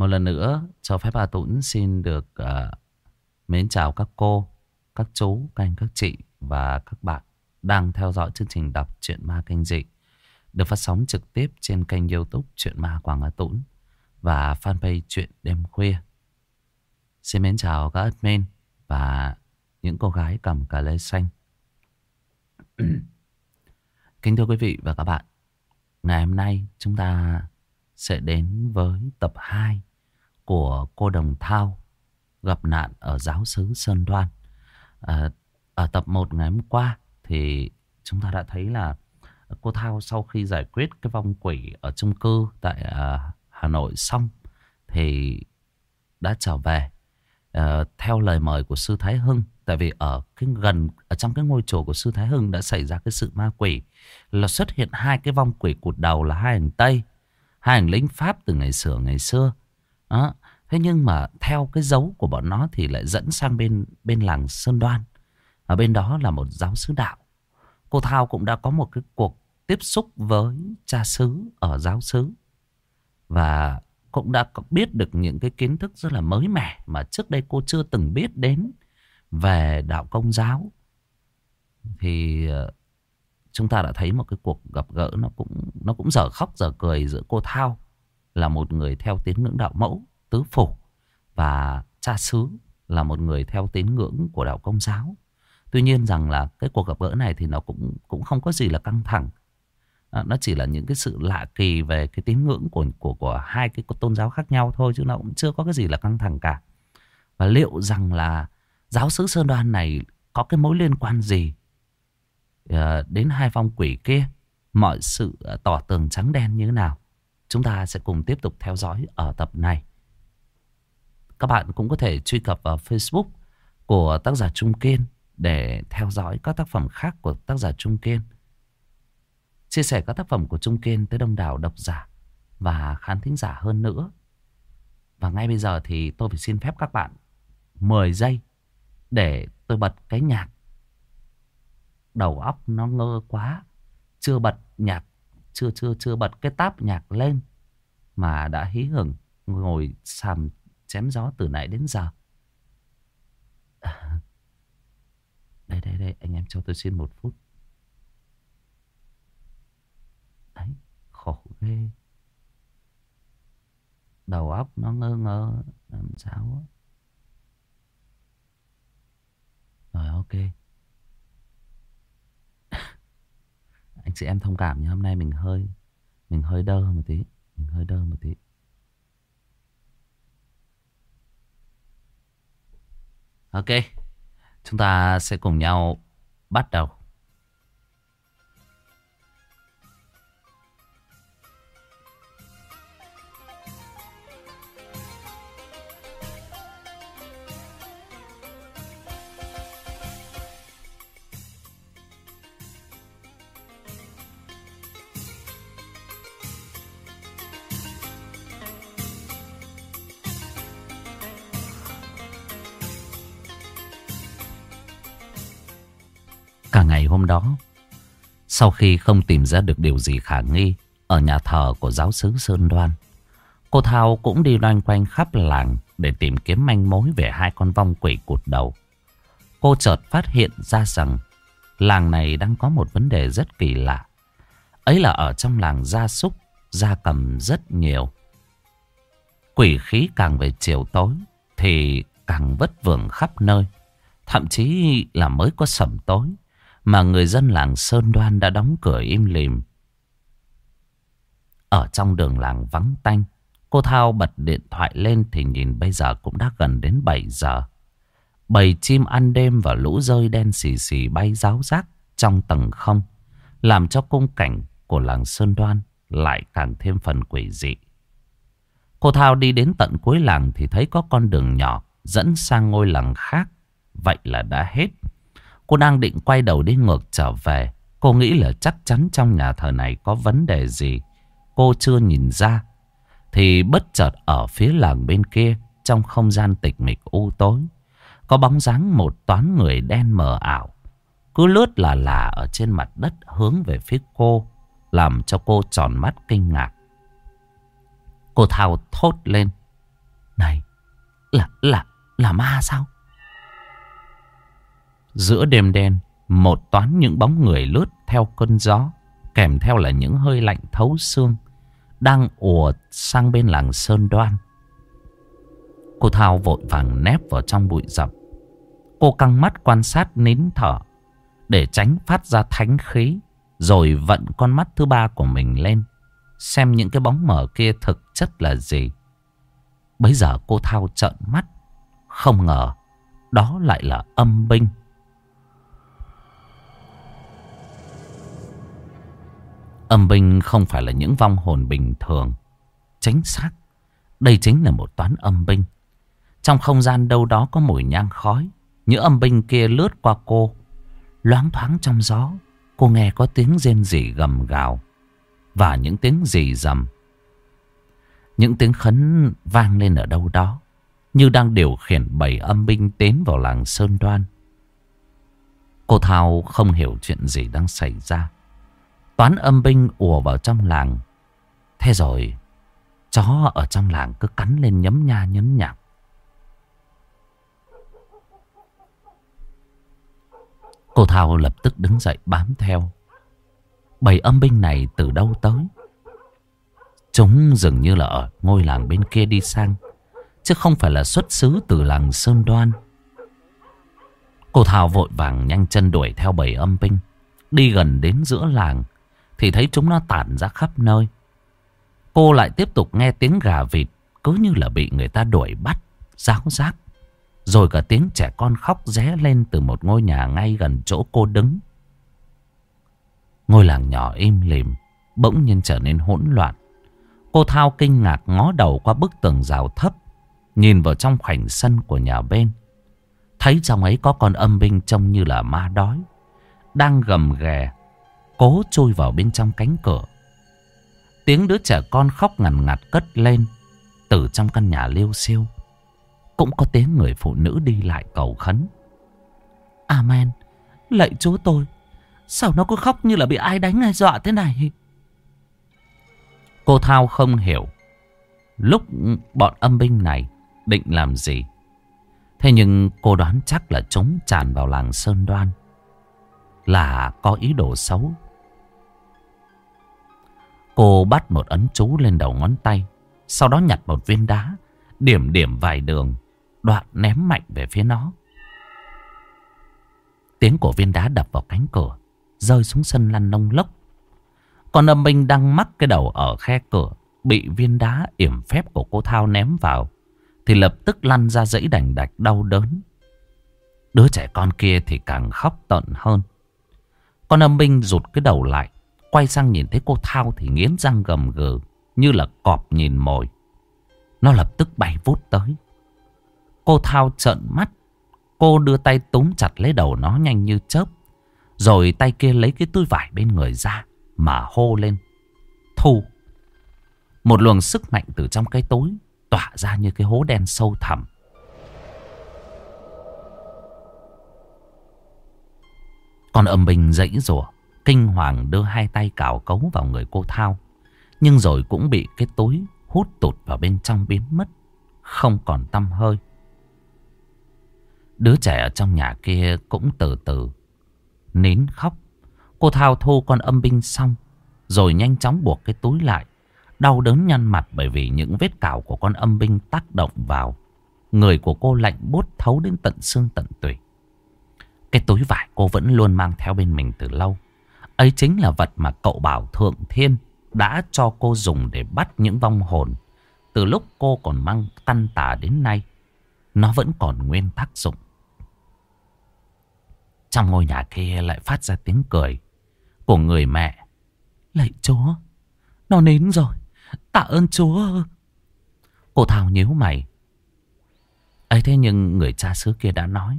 Một lần nữa cho phép bà Tũng xin được uh, mến chào các cô, các chú, các anh, các chị và các bạn đang theo dõi chương trình đọc truyện ma kênh dị được phát sóng trực tiếp trên kênh youtube truyện Ma Quảng Hà Tũng và fanpage truyện Đêm Khuya. Xin mến chào các admin và những cô gái cầm cà lê xanh. Kính thưa quý vị và các bạn, ngày hôm nay chúng ta sẽ đến với tập 2 của cô Đồng Thao gặp nạn ở giáo xứ Sơn Đoan. À, ở tập 1 ngày hôm qua thì chúng ta đã thấy là cô Thao sau khi giải quyết cái vong quỷ ở chung cư tại à, Hà Nội xong thì đã trở về à, theo lời mời của sư Thái Hưng tại vì ở cái gần ở trong cái ngôi chùa của sư Thái Hưng đã xảy ra cái sự ma quỷ là xuất hiện hai cái vong quỷ cụt đầu là hai hành Tây hai hành lính Pháp từ ngày xưa ngày xưa đó thế nhưng mà theo cái dấu của bọn nó thì lại dẫn sang bên bên làng Sơn Đoan. Ở bên đó là một giáo sứ đạo. Cô Thao cũng đã có một cái cuộc tiếp xúc với cha xứ ở giáo xứ. Và cũng đã biết được những cái kiến thức rất là mới mẻ mà trước đây cô chưa từng biết đến về đạo công giáo. Thì ờ, chúng ta đã thấy một cái cuộc gặp gỡ nó cũng nó cũng dở khóc dở cười giữa cô Thao là một người theo tín ngưỡng đạo mẫu tứ phủ và cha xứ là một người theo tín ngưỡng của đạo công giáo. Tuy nhiên rằng là cái cuộc gặp gỡ này thì nó cũng cũng không có gì là căng thẳng. À, nó chỉ là những cái sự lạ kỳ về cái tín ngưỡng của của của hai cái tôn giáo khác nhau thôi chứ nó cũng chưa có cái gì là căng thẳng cả. Và liệu rằng là giáo sứ Sơn Đoan này có cái mối liên quan gì à, đến hai phong quỷ kia? Mọi sự à, tỏ tường trắng đen như thế nào? Chúng ta sẽ cùng tiếp tục theo dõi ở tập này. Các bạn cũng có thể truy cập vào Facebook của tác giả Trung Kiên để theo dõi các tác phẩm khác của tác giả Trung Kiên. Chia sẻ các tác phẩm của Trung Kiên tới đông đảo độc giả và khán thính giả hơn nữa. Và ngay bây giờ thì tôi phải xin phép các bạn 10 giây để tôi bật cái nhạc. Đầu óc nó ngơ quá. Chưa bật nhạc, chưa chưa chưa bật cái táp nhạc lên. Mà đã hí hửng ngồi sàm chém gió từ nãy đến giờ. À, đây đây đây, anh em cho tôi xin một phút. Đấy, khổ ghê. Đầu óc nó ngơ ngơ làm sao á. Rồi ok Anh chị em thông cảm nhé Hôm nay mình hơi Mình hơi đơ một tí Mình hơi đơ một tí Ok. Chúng ta sẽ cùng nhau Bắt đầu. Đó, sau khi không tìm ra được điều gì khả nghi ở nhà thờ của giáo sứ Sơn Đoan, cô Thao cũng đi loanh quanh khắp làng để tìm kiếm manh mối về hai con vong quỷ cụt đầu. Cô chợt phát hiện ra rằng làng này đang có một vấn đề rất kỳ lạ. Ấy là ở trong làng gia súc, gia cầm rất nhiều. Quỷ khí càng về chiều tối thì càng vất vưởng khắp nơi. Thậm chí là mới có sẩm tối mà người dân làng Sơn Đoan đã đóng cửa im lìm. Ở trong đường làng vắng tanh, cô Thao bật điện thoại lên thì nhìn bây giờ cũng đã gần đến 7 giờ. Bầy chim ăn đêm và lũ rơi đen xì xì bay ráo rác trong tầng không, làm cho cung cảnh của làng Sơn Đoan lại càng thêm phần quỷ dị. Cô Thao đi đến tận cuối làng thì thấy có con đường nhỏ dẫn sang ngôi làng khác. Vậy là đã hết. Cô đang định quay đầu đi ngược trở về. Cô nghĩ là chắc chắn trong nhà thờ này có vấn đề gì. Cô chưa nhìn ra. Thì bất chợt ở phía làng bên kia, trong không gian tịch mịch u tối, có bóng dáng một toán người đen mờ ảo. Cứ lướt là là ở trên mặt đất hướng về phía cô, làm cho cô tròn mắt kinh ngạc. Cô thao thốt lên. Này Là là là ma sao Giữa đêm đen, Một toán những bóng người lướt theo cơn gió, Kèm theo là những hơi lạnh thấu xương, Đang ùa sang bên làng Sơn Đoan. Cô Thao vội vàng nép vào trong bụi rậm. Cô căng mắt quan sát nín thở, Để tránh phát ra thánh khí, Rồi vận con mắt thứ ba của mình lên, Xem những cái bóng mở kia thực chất là gì. Bây giờ cô Thao trợn mắt, Không ngờ Đó lại là âm binh. Âm binh không phải là những vong hồn bình thường. Chính xác, Đây chính là một toán âm binh. Trong không gian đâu đó có mùi nhang khói Những âm binh kia lướt qua cô. Loáng thoáng trong gió, Cô nghe có tiếng rên rỉ gầm gào Và những tiếng rì rầm. Những tiếng khấn vang lên ở đâu đó, Như đang điều khiển bảy âm binh tiến vào làng Sơn Đoan. Cô Thao không hiểu chuyện gì đang xảy ra. Toán âm binh ùa vào trong làng. Thế rồi, chó ở trong làng cứ cắn lên nhấm nha nhấm nhạc. Cô Thao lập tức đứng dậy bám theo. Bầy âm binh này từ đâu tới? Chúng dường như là ở ngôi làng bên kia đi sang. Chứ không phải là xuất xứ từ làng Sơn Đoan. Cô Thao vội vàng nhanh chân đuổi theo bầy âm binh. Đi gần đến giữa làng. Thì thấy chúng nó tản ra khắp nơi. Cô lại tiếp tục nghe tiếng gà vịt, Cứ như là bị người ta đuổi bắt, Giáo giác. Rồi cả tiếng trẻ con khóc ré lên Từ một ngôi nhà ngay gần chỗ cô đứng. Ngôi làng nhỏ im lìm, Bỗng nhiên trở nên hỗn loạn. Cô Thao kinh ngạc ngó đầu qua bức tường rào thấp, Nhìn vào trong khoảnh sân của nhà bên. Thấy trong ấy có con âm binh trông như là ma đói, Đang gầm ghè Cố chui vào bên trong cánh cửa. Tiếng đứa trẻ con khóc ngằn ngặt cất lên Từ trong căn nhà liêu siêu Cũng có tiếng người phụ nữ đi lại cầu khấn. Amen, Lạy chúa tôi, Sao nó cứ khóc như là bị ai đánh hay dọa thế này? Cô Thao không hiểu. Lúc bọn âm binh này định làm gì? Thế nhưng cô đoán chắc là chúng tràn vào làng Sơn Đoan. Là có ý đồ xấu. Cô bắt một ấn chú lên đầu ngón tay. Sau đó nhặt một viên đá. Điểm điểm vài đường. Đoạn ném mạnh về phía nó. Tiếng của viên đá đập vào cánh cửa. Rơi xuống sân lăn nông lốc. Còn âm binh đang mắc cái đầu ở khe cửa. Bị viên đá yểm phép của cô Thao ném vào. Thì lập tức lăn ra dãy đành đạch đau đớn. Đứa trẻ con kia thì càng khóc tận hơn. Con âm binh rụt cái đầu lại. Quay sang nhìn thấy cô Thao thì nghiến răng gầm gừ, Như là cọp nhìn mồi. Nó lập tức bay vút tới. Cô Thao trợn mắt. Cô đưa tay túm chặt lấy đầu nó nhanh như chớp, Rồi tay kia lấy cái túi vải bên người ra, Mà hô lên. Thu! Một luồng sức mạnh từ trong cái túi Tỏa ra như cái hố đen sâu thẳm. Còn âm bình dãy rủa. Kinh hoàng đưa hai tay cào cấu vào người cô Thao. Nhưng rồi cũng bị cái túi hút tụt vào bên trong biến mất. Không còn tâm hơi. Đứa trẻ ở trong nhà kia cũng từ từ nín khóc. Cô Thao thu con âm binh xong. Rồi nhanh chóng buộc cái túi lại. Đau đớn nhăn mặt bởi vì những vết cào của con âm binh tác động vào. Người của cô lạnh bút thấu đến tận xương tận tủy. Cái túi vải cô vẫn luôn mang theo bên mình từ lâu. Ấy chính là vật mà cậu bảo Thượng Thiên đã cho cô dùng để bắt những vong hồn. Từ lúc cô còn mang tăn tà đến nay, nó vẫn còn nguyên tác dụng. Trong ngôi nhà kia lại phát ra tiếng cười của người mẹ. Lạy chúa, nó đến rồi, tạ ơn chúa. Cô Thảo nhíu mày. ấy thế nhưng người cha xứ kia đã nói,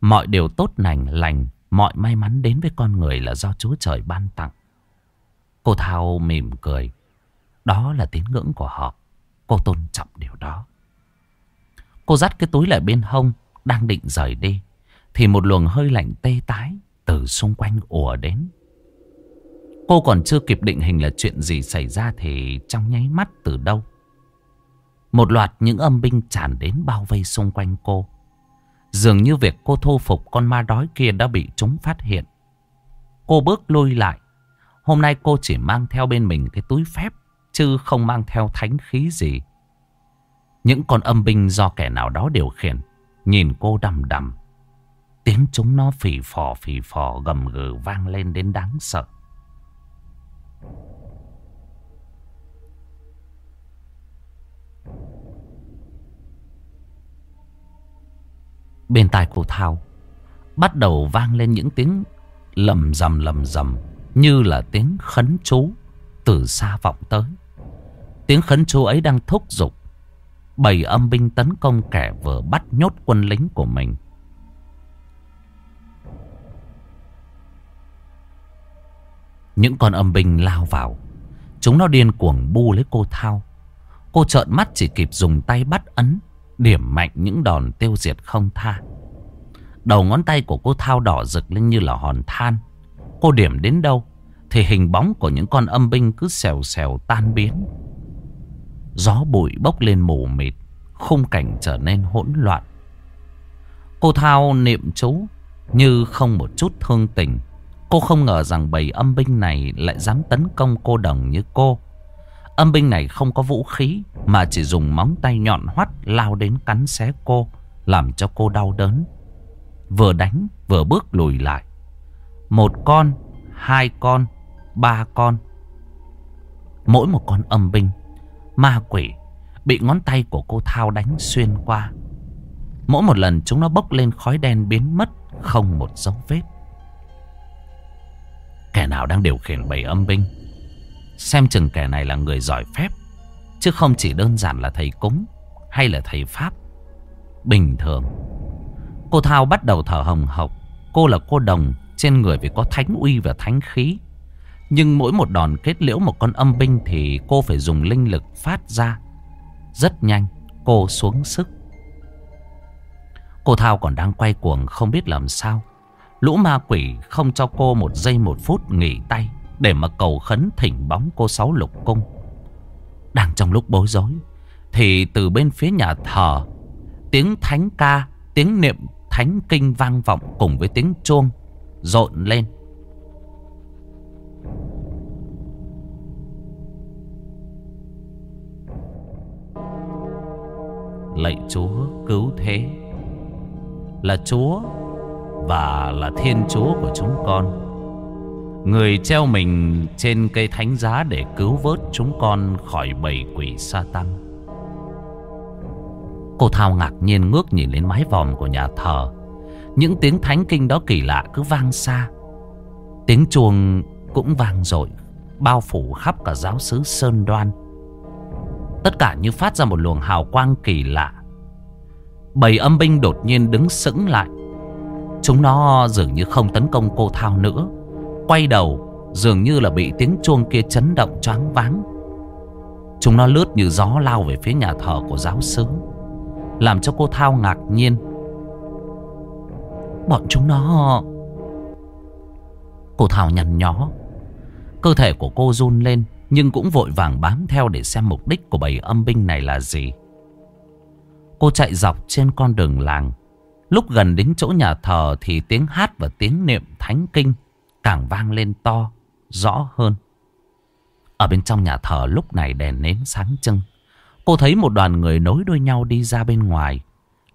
mọi điều tốt lành lành Mọi may mắn đến với con người là do Chúa Trời ban tặng. Cô Thao mỉm cười. Đó là tín ngưỡng của họ. Cô tôn trọng điều đó. Cô dắt cái túi lại bên hông, đang định rời đi. Thì một luồng hơi lạnh tê tái từ xung quanh ùa đến. Cô còn chưa kịp định hình là chuyện gì xảy ra thì trong nháy mắt từ đâu. Một loạt những âm binh tràn đến bao vây xung quanh cô. Dường như việc cô thu phục con ma đói kia đã bị chúng phát hiện. Cô bước lui lại. Hôm nay cô chỉ mang theo bên mình cái túi phép, chứ không mang theo thánh khí gì. Những con âm binh do kẻ nào đó điều khiển, nhìn cô đầm đầm. Tiếng chúng nó phì phò phì phò gầm gừ vang lên đến đáng sợ. Bên tai cô Thao Bắt đầu vang lên những tiếng lầm rầm lầm rầm, Như là tiếng khấn chú Từ xa vọng tới. Tiếng khấn chú ấy đang thúc giục Bầy âm binh tấn công kẻ vừa bắt nhốt quân lính của mình. Những con âm binh lao vào, Chúng nó điên cuồng bu lấy cô Thao. Cô trợn mắt chỉ kịp dùng tay bắt ấn Điểm mạnh những đòn tiêu diệt không tha. Đầu ngón tay của cô Thao đỏ rực lên như là hòn than. Cô điểm đến đâu Thì hình bóng của những con âm binh cứ xèo xèo tan biến. Gió bụi bốc lên mù mịt, Khung cảnh trở nên hỗn loạn. Cô Thao niệm chú Như không một chút thương tình. Cô không ngờ rằng bầy âm binh này lại dám tấn công cô đồng như cô. Âm binh này không có vũ khí mà chỉ dùng móng tay nhọn hoắt lao đến cắn xé cô, làm cho cô đau đớn. Vừa đánh vừa bước lùi lại. Một con, hai con, ba con. Mỗi một con âm binh, ma quỷ bị ngón tay của cô Thao đánh xuyên qua. Mỗi một lần chúng nó bốc lên khói đen biến mất, không một dấu vết. Kẻ nào đang điều khiển bầy âm binh Xem chừng kẻ này là người giỏi phép, Chứ không chỉ đơn giản là thầy cúng Hay là thầy Pháp. Bình thường, Cô Thao bắt đầu thở hồng hộc. Cô là cô đồng, Trên người vì có thánh uy và thánh khí. Nhưng mỗi một đòn kết liễu một con âm binh Thì cô phải dùng linh lực phát ra. Rất nhanh, Cô xuống sức. Cô Thao còn đang quay cuồng không biết làm sao. Lũ ma quỷ không cho cô một giây một phút nghỉ tay. Để mà cầu khấn thỉnh bóng cô sáu lục cung. Đang trong lúc bối rối, Thì từ bên phía nhà thờ, Tiếng thánh ca, Tiếng niệm thánh kinh vang vọng Cùng với tiếng chuông Rộn lên. Lạy Chúa cứu thế, Là Chúa và là thiên chúa của chúng con. Người treo mình trên cây thánh giá để cứu vớt chúng con khỏi bầy quỷ sa tăng Cô Thao ngạc nhiên ngước nhìn lên mái vòm của nhà thờ. Những tiếng thánh kinh đó kỳ lạ cứ vang xa. Tiếng chuông cũng vang dội, Bao phủ khắp cả giáo xứ Sơn Đoan. Tất cả như phát ra một luồng hào quang kỳ lạ. Bầy âm binh đột nhiên đứng sững lại. Chúng nó dường như không tấn công cô Thao nữa. Quay đầu, Dường như là bị tiếng chuông kia chấn động choáng váng. Chúng nó lướt như gió lao về phía nhà thờ của giáo sứ, Làm cho cô Thao ngạc nhiên. Bọn chúng nó Cô Thao nhằn nhó. Cơ thể của cô run lên, Nhưng cũng vội vàng bám theo để xem mục đích của bầy âm binh này là gì. Cô chạy dọc trên con đường làng. Lúc gần đến chỗ nhà thờ thì tiếng hát và tiếng niệm thánh kinh càng vang lên to, rõ hơn. Ở bên trong nhà thờ lúc này đèn nến sáng trưng. Cô thấy một đoàn người nối đuôi nhau đi ra bên ngoài.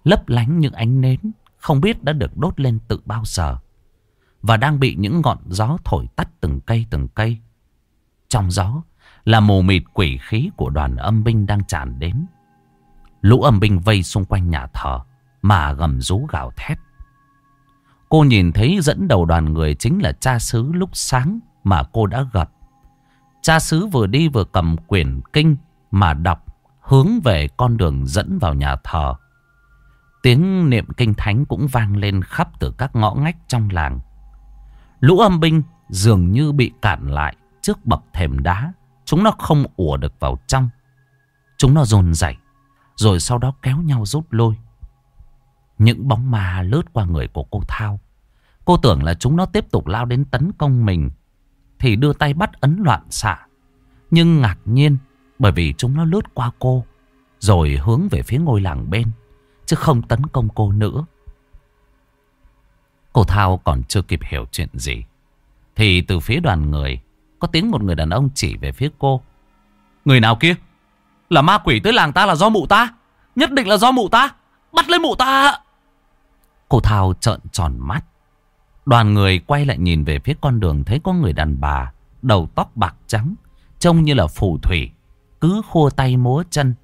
Lấp lánh những ánh nến không biết đã được đốt lên từ bao giờ. Và đang bị những ngọn gió thổi tắt từng cây từng cây. Trong gió là mù mịt quỷ khí của đoàn âm binh đang tràn đến. Lũ âm binh vây xung quanh nhà thờ mà gầm rú gào thét. Cô nhìn thấy dẫn đầu đoàn người chính là cha xứ lúc sáng mà cô đã gặp. Cha xứ vừa đi vừa cầm quyển kinh mà đọc, hướng về con đường dẫn vào nhà thờ. Tiếng niệm kinh thánh cũng vang lên khắp từ các ngõ ngách trong làng. Lũ âm binh dường như bị cản lại trước bậc thềm đá. Chúng nó không ùa được vào trong. Chúng nó dồn dậy rồi sau đó kéo nhau rút lui. Những bóng ma lướt qua người của cô Thao. Cô tưởng là chúng nó tiếp tục lao đến tấn công mình. Thì đưa tay bắt ấn loạn xạ. Nhưng ngạc nhiên bởi vì chúng nó lướt qua cô. Rồi hướng về phía ngôi làng bên Chứ không tấn công cô nữa Cô Thao còn chưa kịp hiểu chuyện gì Thì từ phía đoàn người Có tiếng một người đàn ông chỉ về phía cô Người nào kia Là ma quỷ tới làng ta là do mụ ta Nhất định là do mụ ta Bắt lấy mụ ta Cô Thao trợn tròn mắt Đoàn người quay lại nhìn về phía con đường Thấy có người đàn bà, Đầu tóc bạc trắng, Trông như là phù thủy, Cứ khua tay múa chân.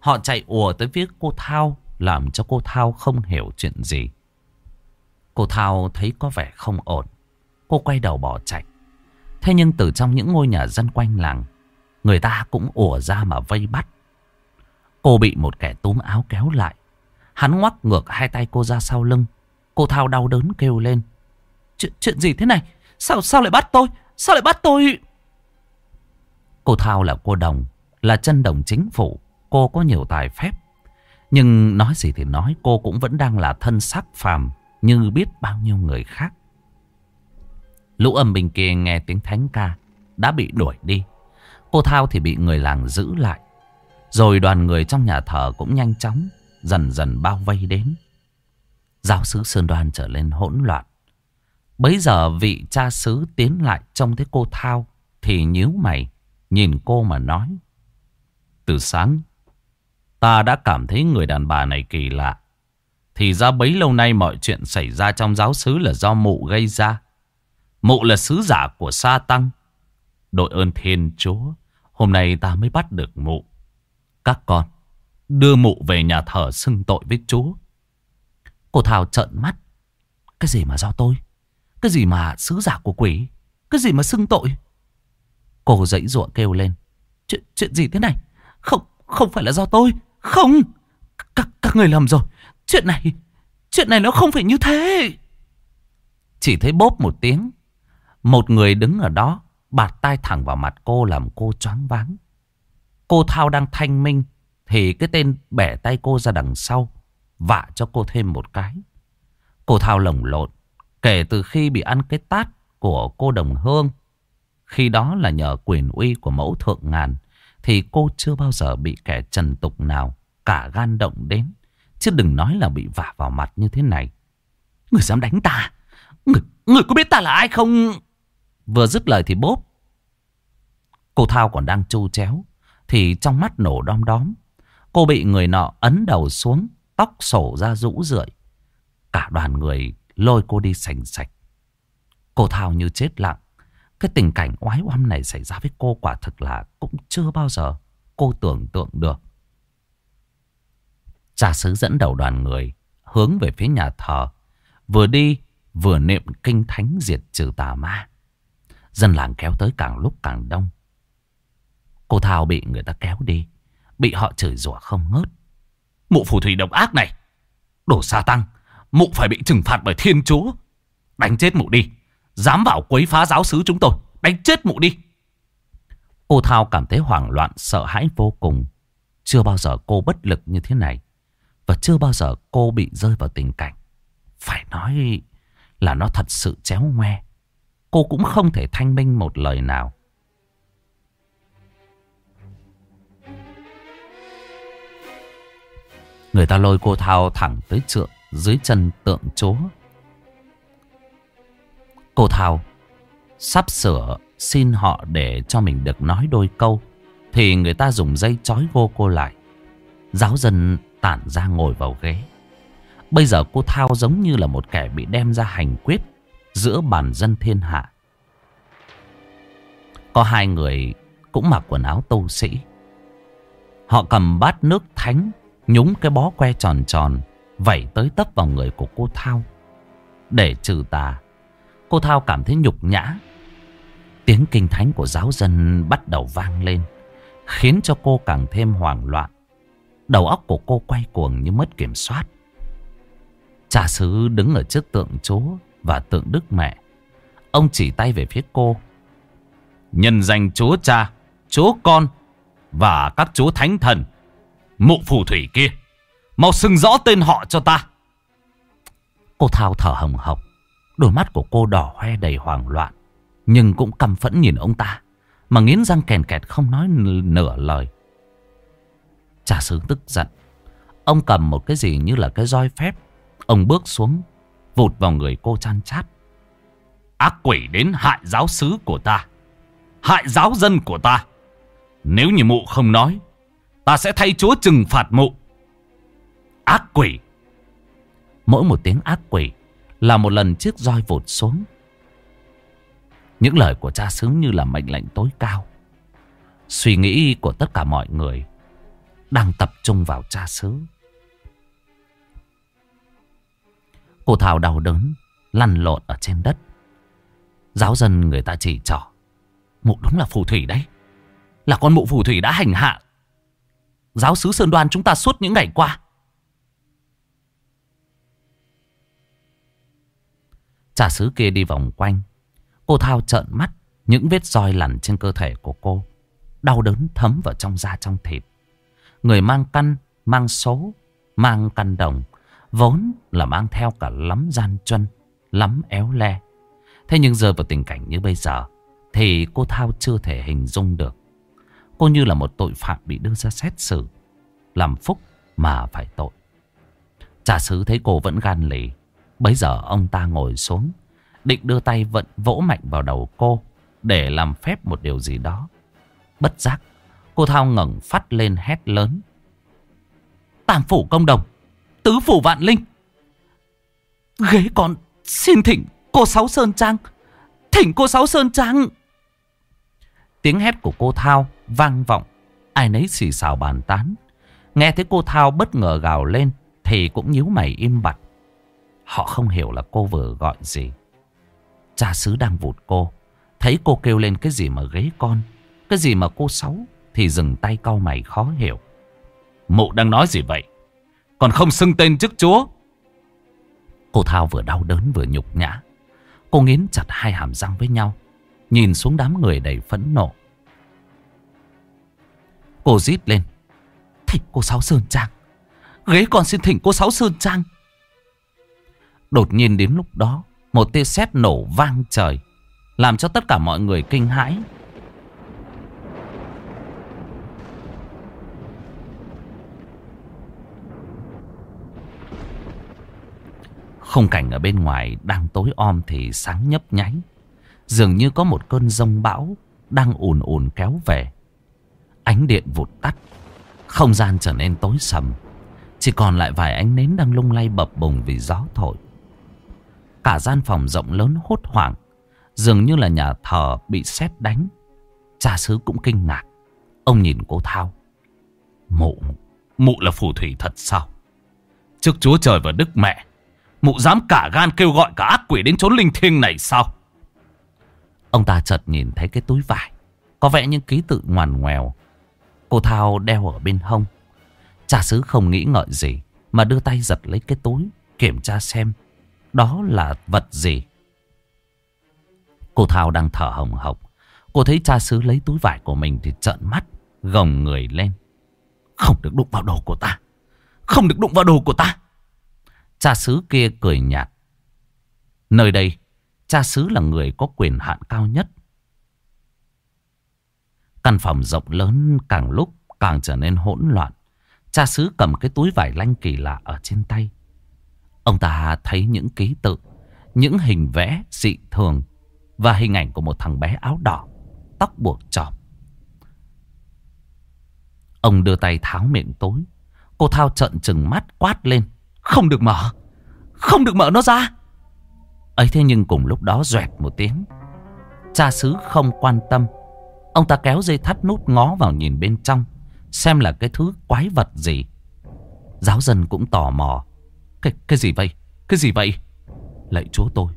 Họ chạy ùa tới phía cô Thao, Làm cho cô Thao không hiểu chuyện gì. Cô Thao thấy có vẻ không ổn. Cô quay đầu bỏ chạy. Thế nhưng từ trong những ngôi nhà dân quanh làng, Người ta cũng ùa ra mà vây bắt. Cô bị một kẻ túm áo kéo lại. Hắn ngoắc ngược hai tay cô ra sau lưng. Cô Thao đau đớn kêu lên. Chuyện, chuyện gì thế này? Sao sao lại bắt tôi? Sao lại bắt tôi? Cô Thao là cô đồng Là chân đồng chính phủ. Cô có nhiều tài phép. Nhưng nói gì thì nói Cô cũng vẫn đang là thân sắc phàm Như biết bao nhiêu người khác. Lũ âm bình kia nghe tiếng thánh ca Đã bị đuổi đi. Cô Thao thì bị người làng giữ lại. Rồi đoàn người trong nhà thờ cũng nhanh chóng Dần dần bao vây đến. Giáo sứ Sơn Đoan trở lên hỗn loạn. Bấy giờ vị cha xứ tiến lại trông thấy cô Thao, Thì nhíu mày, Nhìn cô mà nói. Từ sáng, Ta đã cảm thấy người đàn bà này kỳ lạ. Thì ra bấy lâu nay mọi chuyện xảy ra trong giáo xứ là do mụ gây ra. Mụ là sứ giả của sa tăng. Đội ơn thiên chúa, Hôm nay ta mới bắt được mụ. Các con, Đưa mụ về nhà thờ xưng tội với chúa. Cô Thảo trợn mắt. Cái gì mà do tôi? Cái gì mà sứ giả của quỷ? Cái gì mà xưng tội? Cô dãy ruộng kêu lên. Chuyện, chuyện gì thế này? Không không phải là do tôi. Không! Các, các người lầm rồi. Chuyện này Chuyện này nó không phải như thế. Chỉ thấy bốp một tiếng. Một người đứng ở đó Bạt tay thẳng vào mặt cô làm cô choáng váng. Cô Thao đang thanh minh Thì cái tên bẻ tay cô ra đằng sau Vạ cho cô thêm một cái. Cô Thao lồng lộn. Kể từ khi bị ăn cái tát của cô Đồng Hương. Khi đó là nhờ quyền uy của mẫu thượng ngàn Thì cô chưa bao giờ bị kẻ trần tục nào Cả gan động đến Chứ đừng nói là bị vả vào mặt như thế này. Người dám đánh ta? Người, người có biết ta là ai không? Vừa dứt lời thì bốp. Cô Thao còn đang chu chéo Thì trong mắt nổ đom đóm. Cô bị người nọ ấn đầu xuống Tóc sổ ra rũ rượi. Cả đoàn người lôi cô đi sành sạch. Cô Thảo như chết lặng. Cái tình cảnh oái oăm này xảy ra với cô quả thực là Cũng chưa bao giờ cô tưởng tượng được. Cha sứ dẫn đầu đoàn người Hướng về phía nhà thờ, Vừa đi vừa niệm kinh thánh diệt trừ tà ma. Dân làng kéo tới càng lúc càng đông. Cô Thảo bị người ta kéo đi, Bị họ chửi rủa không ngớt. Mụ phù thủy độc ác này Đổ sa tăng. Mụ phải bị trừng phạt bởi thiên chúa. Đánh chết mụ đi. Dám vào quấy phá giáo sứ chúng tôi. Đánh chết mụ đi. Cô Thao cảm thấy hoảng loạn, sợ hãi vô cùng. Chưa bao giờ cô bất lực như thế này. Và chưa bao giờ cô bị rơi vào tình cảnh. Phải nói là nó thật sự chéo ngoe. Cô cũng không thể thanh minh một lời nào. Người ta lôi cô Thao thẳng tới trượng dưới chân tượng chúa. Cô Thao sắp sửa xin họ để cho mình được nói đôi câu. Thì người ta dùng dây chói gô cô lại. Giáo dân tản ra ngồi vào ghế. Bây giờ cô Thao giống như là một kẻ bị đem ra hành quyết giữa bàn dân thiên hạ. Có hai người cũng mặc quần áo tu sĩ. Họ cầm bát nước thánh, Nhúng cái bó que tròn tròn Vẩy tới tấp vào người của cô Thao. Để trừ tà Cô Thao cảm thấy nhục nhã. Tiếng kinh thánh của giáo dân bắt đầu vang lên Khiến cho cô càng thêm hoảng loạn. Đầu óc của cô quay cuồng như mất kiểm soát. Cha xứ đứng ở trước tượng chúa và tượng đức mẹ. Ông chỉ tay về phía cô. Nhân danh chúa cha, chúa con và các chúa thánh thần Mụ phù thủy kia. Mau xưng rõ tên họ cho ta Cô Thao thở hồng hộc Đôi mắt của cô đỏ hoe đầy hoảng loạn Nhưng cũng căm phẫn nhìn ông ta Mà nghiến răng kèn kẹt không nói nửa lời Cha xứ tức giận. Ông cầm một cái gì như là cái roi phép. Ông bước xuống, vụt vào người cô chăn chát. Ác quỷ đến hại giáo sứ của ta. Hại giáo dân của ta. Nếu như mụ không nói, ta sẽ thay chúa trừng phạt mụ. Ác quỷ. Mỗi một tiếng ác quỷ là một lần chiếc roi vụt xuống. Những lời của cha xứ như là mệnh lệnh tối cao. Suy nghĩ của tất cả mọi người đang tập trung vào cha xứ. Cô Thảo đau đớn, lăn lộn ở trên đất. Giáo dân người ta chỉ trỏ. Mụ đúng là phù thủy đấy. Là con mụ phù thủy đã hành hạ. Giáo sứ Sơn Đoan chúng ta suốt những ngày qua. Trả sứ kia đi vòng quanh. Cô Thao trợn mắt. Những vết roi lằn trên cơ thể của cô. Đau đớn thấm vào trong da trong thịt. Người mang căn, mang số, mang căn đồng. Vốn là mang theo cả lắm gian chân, lắm éo le. Thế nhưng giờ vào tình cảnh như bây giờ Thì cô Thao chưa thể hình dung được Cô như là một tội phạm bị đưa ra xét xử Làm phúc mà phải tội Trả sứ thấy cô vẫn gan lì Bấy giờ ông ta ngồi xuống, Định đưa tay vận vỗ mạnh vào đầu cô Để làm phép một điều gì đó. Bất giác, Cô Thao ngẩng phát lên hét lớn. Tam phủ công đồng, Tứ phủ vạn linh, Ghế còn xin thỉnh Cô Sáu Sơn Trang, Thỉnh cô Sáu Sơn Trang. Tiếng hét của cô Thao vang vọng, Ai nấy xì xào bàn tán. Nghe thấy cô Thao bất ngờ gào lên Thì cũng nhíu mày im bặt. Họ không hiểu là cô vừa gọi gì. Cha xứ đang vụt cô. Thấy cô kêu lên cái gì mà ghế con, Cái gì mà cô xấu, Thì dừng tay cau mày khó hiểu. Mụ đang nói gì vậy? Còn không xưng tên trước chúa. Cô Thao vừa đau đớn vừa nhục nhã. Cô nghiến chặt hai hàm răng với nhau, Nhìn xuống đám người đầy phẫn nộ. Cô rít lên. Thỉnh cô Sáu Sơn Trang. Ghế con xin thỉnh cô Sáu Sơn Trang. Đột nhiên đến lúc đó, Một tia sét nổ vang trời, Làm cho tất cả mọi người kinh hãi Không cảnh ở bên ngoài đang tối om thì sáng nhấp nháy. Dường như có một cơn rông bão đang ùn ùn kéo về. Ánh điện vụt tắt. Không gian trở nên tối sầm. Chỉ còn lại vài ánh nến đang lung lay bập bùng vì gió thổi. Cả gian phòng rộng lớn hốt hoảng. Dường như là nhà thờ bị sét đánh. Cha xứ cũng kinh ngạc. Ông nhìn cô Thao. Mụ, mụ là phù thủy thật sao? Trước chúa trời và đức mẹ Mụ dám cả gan kêu gọi cả ác quỷ đến chốn linh thiêng này sao? Ông ta chợt nhìn thấy cái túi vải. Có vẻ những ký tự ngoằn ngoèo. Cô Thao đeo ở bên hông. Cha xứ không nghĩ ngợi gì. Mà đưa tay giật lấy cái túi. Kiểm tra xem. Đó là vật gì. Cô Thao đang thở hồng hộc. Cô thấy cha xứ lấy túi vải của mình thì trợn mắt. Gồng người lên. Không được đụng vào đồ của ta. Không được đụng vào đồ của ta. Cha xứ kia cười nhạt. Nơi đây, cha xứ là người có quyền hạn cao nhất. Căn phòng rộng lớn càng lúc càng trở nên hỗn loạn. Cha xứ cầm cái túi vải lanh kỳ lạ ở trên tay. Ông ta thấy những ký tự, những hình vẽ dị thường và hình ảnh của một thằng bé áo đỏ, tóc buộc trọm. Ông đưa tay tháo miệng tối. Cô Thao trận trừng mắt quát lên. Không được mở Không được mở nó ra ấy thế nhưng cùng lúc đó doẹt một tiếng Cha xứ không quan tâm Ông ta kéo dây thắt nút ngó vào nhìn bên trong Xem là cái thứ quái vật gì Giáo dân cũng tò mò cái, cái gì vậy Cái gì vậy Lạy chúa tôi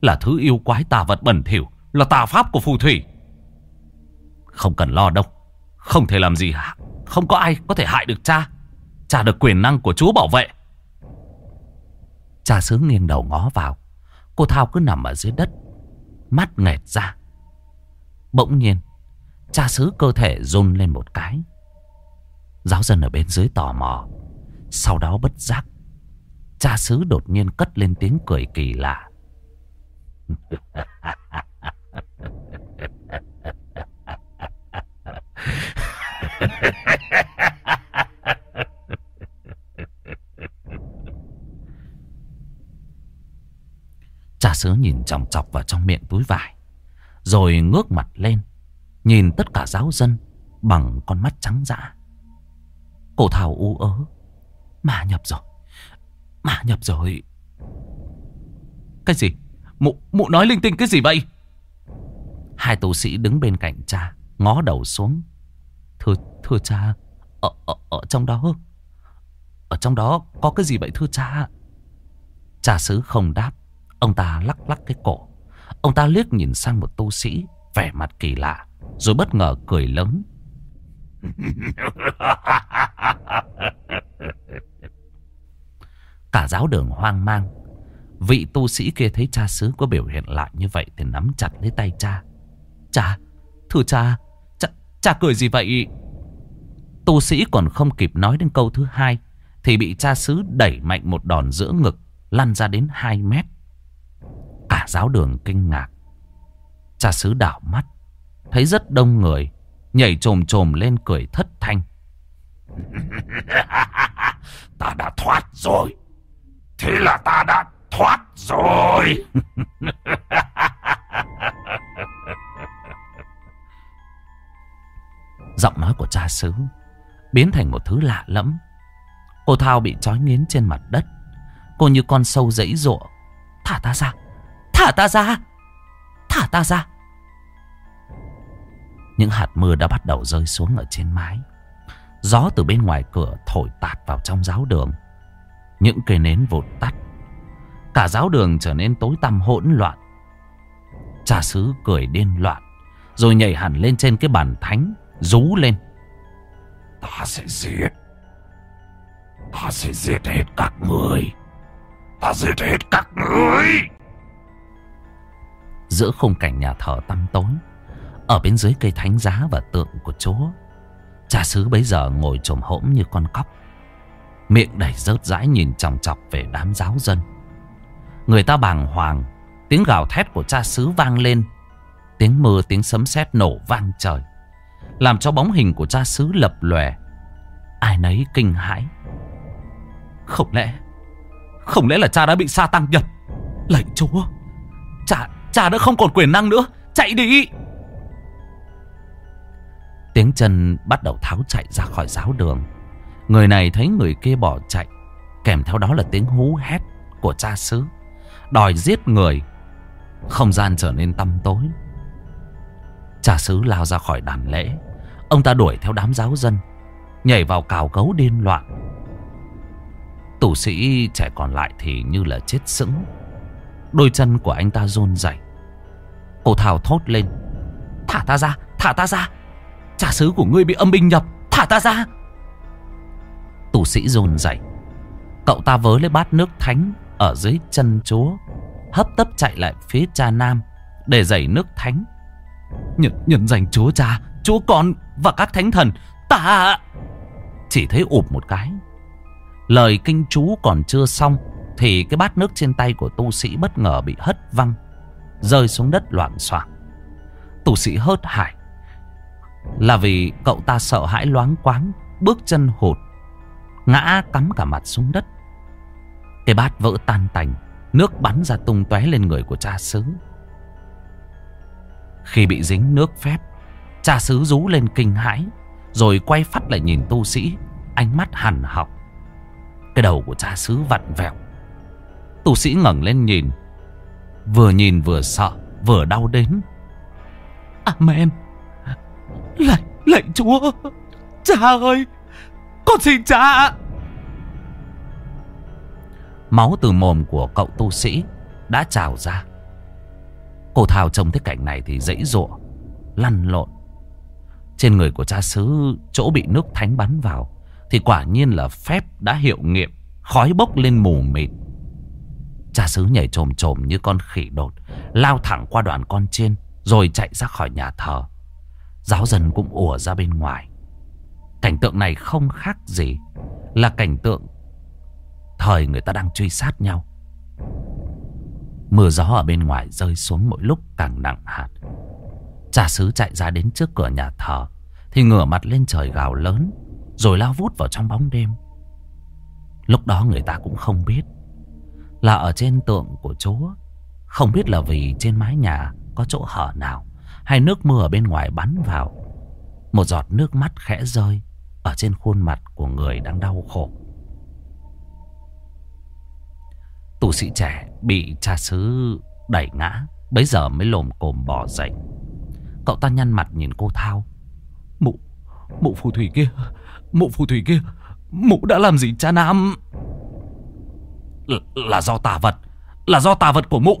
Là thứ yêu quái tà vật bẩn thỉu Là tà pháp của phù thủy Không cần lo đâu Không thể làm gì hả Không có ai có thể hại được cha Cha được quyền năng của chúa bảo vệ Cha xứ nghiêng đầu ngó vào. Cô Thao cứ nằm ở dưới đất. Mắt nghẹt ra. Bỗng nhiên. Cha xứ cơ thể run lên một cái. Giáo dân ở bên dưới tò mò. Sau đó bất giác. Cha xứ đột nhiên cất lên tiếng cười kỳ lạ. Cha sứ nhìn chòng chọc vào trong miệng túi vải, Rồi ngước mặt lên, Nhìn tất cả giáo dân Bằng con mắt trắng dã Cổ thảo u ớ Mà nhập rồi mà nhập rồi. Cái gì? Mụ, mụ nói linh tinh cái gì vậy? Hai tu sĩ đứng bên cạnh cha. Ngó đầu xuống. Thưa, thưa cha. Ở, ở, ở trong đó. Ở trong đó có cái gì vậy thưa cha? Cha xứ không đáp. Ông ta lắc lắc cái cổ. Ông ta liếc nhìn sang một tu sĩ. Vẻ mặt kỳ lạ. Rồi bất ngờ cười lớn. Cả giáo đường hoang mang. Vị tu sĩ kia thấy cha xứ có biểu hiện lại như vậy thì nắm chặt lấy tay cha. Cha, thưa cha, cha, cha cười gì vậy? Tu sĩ còn không kịp nói đến câu thứ hai thì bị cha xứ đẩy mạnh một đòn giữa ngực lăn ra đến 2 mét. Cả giáo đường kinh ngạc. Cha xứ đảo mắt, thấy rất đông người, nhảy trồm trồm lên cười thất thanh. ta đã thoát rồi. Thế là ta đã thoát rồi. Giọng nói của cha xứ biến thành một thứ lạ lẫm. Cô Thao bị trói nghiến trên mặt đất. Cô như con sâu dãy rụa. Thả ta ra! Thả ta ra! Thả ta ra! Những hạt mưa đã bắt đầu rơi xuống ở trên mái. Gió từ bên ngoài cửa thổi tạt vào trong giáo đường. Những cây nến vụt tắt. Cả giáo đường trở nên tối tăm hỗn loạn. Cha xứ cười điên loạn. Rồi nhảy hẳn lên trên cái bàn thánh. Rú lên. Ta sẽ giết. Ta sẽ giết hết các người. Ta giết hết các người. Giữa khung cảnh nhà thờ tăm tối. Ở bên dưới cây thánh giá và tượng của Chúa. Cha xứ bấy giờ ngồi trồm hỗn như con cóc. Miệng đầy rớt rãi nhìn chòng chọc về đám giáo dân. Người ta bàng hoàng. Tiếng gào thét của cha xứ vang lên. Tiếng mưa tiếng sấm sét nổ vang trời. Làm cho bóng hình của cha xứ lập lòe Ai nấy kinh hãi Không lẽ Không lẽ là cha đã bị sa tăng nhập Lạy chúa Cha, cha đã không còn quyền năng nữa Chạy đi Tiếng chân bắt đầu tháo chạy ra khỏi giáo đường Người này thấy người kia bỏ chạy. Kèm theo đó là tiếng hú hét của cha xứ. Đòi giết người. Không gian trở nên tăm tối. Cha xứ lao ra khỏi đàn lễ. Ông ta đuổi theo đám giáo dân Nhảy vào cào cấu điên loạn. Tù sĩ trẻ còn lại thì như là chết sững. Đôi chân của anh ta run rẩy. Cô Thảo thốt lên. Thả ta ra, thả ta ra. Trả sứ của ngươi bị âm binh nhập Thả ta ra. Tù sĩ rồn dậy, Cậu ta vớ lấy bát nước thánh Ở dưới chân chúa Hấp tấp chạy lại phía cha nam Để dậy nước thánh. Nhận, nhận dành chúa cha Chúa con và các thánh thần Ta Chỉ thấy ụp một cái. Lời kinh chú còn chưa xong Thì cái bát nước trên tay của tu sĩ bất ngờ bị hất văng Rơi xuống đất loạn soạn Tu sĩ hớt hải Là vì cậu ta sợ hãi loáng quáng Bước chân hụt. Ngã cắm cả mặt xuống đất. Cái bát vỡ tan tành Nước bắn ra tung tóe lên người của cha xứ. Khi bị dính nước phép Cha xứ rú lên kinh hãi Rồi quay phát lại nhìn tu sĩ Ánh mắt hằn học. Cái đầu của cha xứ vặn vẹo. Tu sĩ ngẩng lên nhìn Vừa nhìn vừa sợ Vừa đau đến. À, Amen Lạy, lạy chúa Cha ơi. Con xin cha Máu từ mồm của cậu tu sĩ Đã trào ra. Cô Thảo trông thấy cảnh này thì dãy rụa Lăn lộn. Trên người của cha xứ, chỗ bị nước thánh bắn vào, Thì quả nhiên là phép đã hiệu nghiệm, Khói bốc lên mù mịt. Cha xứ nhảy trồm trồm như con khỉ đột, Lao thẳng qua đoàn con trên Rồi chạy ra khỏi nhà thờ. Giáo dân cũng ùa ra bên ngoài. Cảnh tượng này không khác gì Là cảnh tượng Thời người ta đang truy sát nhau. Mưa gió ở bên ngoài rơi xuống mỗi lúc càng nặng hạt. Trà sứ chạy ra đến trước cửa nhà thờ, Thì ngửa mặt lên trời gào lớn, Rồi lao vút vào trong bóng đêm. Lúc đó người ta cũng không biết Là ở trên tượng của chúa, Không biết là vì trên mái nhà có chỗ hở nào, Hay nước mưa ở bên ngoài bắn vào. Một giọt nước mắt khẽ rơi ở trên khuôn mặt của người đang đau khổ. Tù sĩ trẻ bị cha xứ đẩy ngã Bấy giờ mới lồm cồm bỏ dậy. Cậu ta nhăn mặt nhìn cô Thao. Mụ, mụ phù thủy kia Mụ phù thủy kia Mụ đã làm gì cha Nam? L Là do tà vật Là do tà vật của mụ.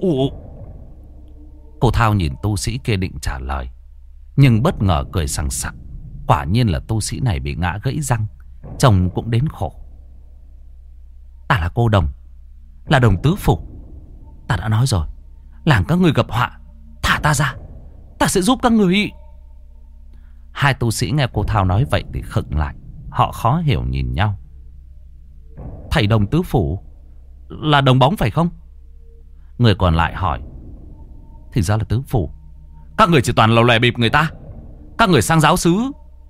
Cô Thao nhìn tu sĩ kia định trả lời Nhưng bất ngờ cười sằng sặc Quả nhiên là tu sĩ này bị ngã gãy răng, Chồng cũng đến khổ. Ta là cô đồng, Là đồng tứ phục Ta đã nói rồi Làng các người gặp họa, Thả ta ra, Ta sẽ giúp các người. Hai tu sĩ nghe cô Thao nói vậy thì khựng lại, Họ khó hiểu nhìn nhau. Thầy đồng tứ phủ Là đồng bóng phải không? Người còn lại hỏi. Thì ra là tứ phủ. Các người chỉ toàn lầu lè bịp người ta. Các người sang giáo sứ.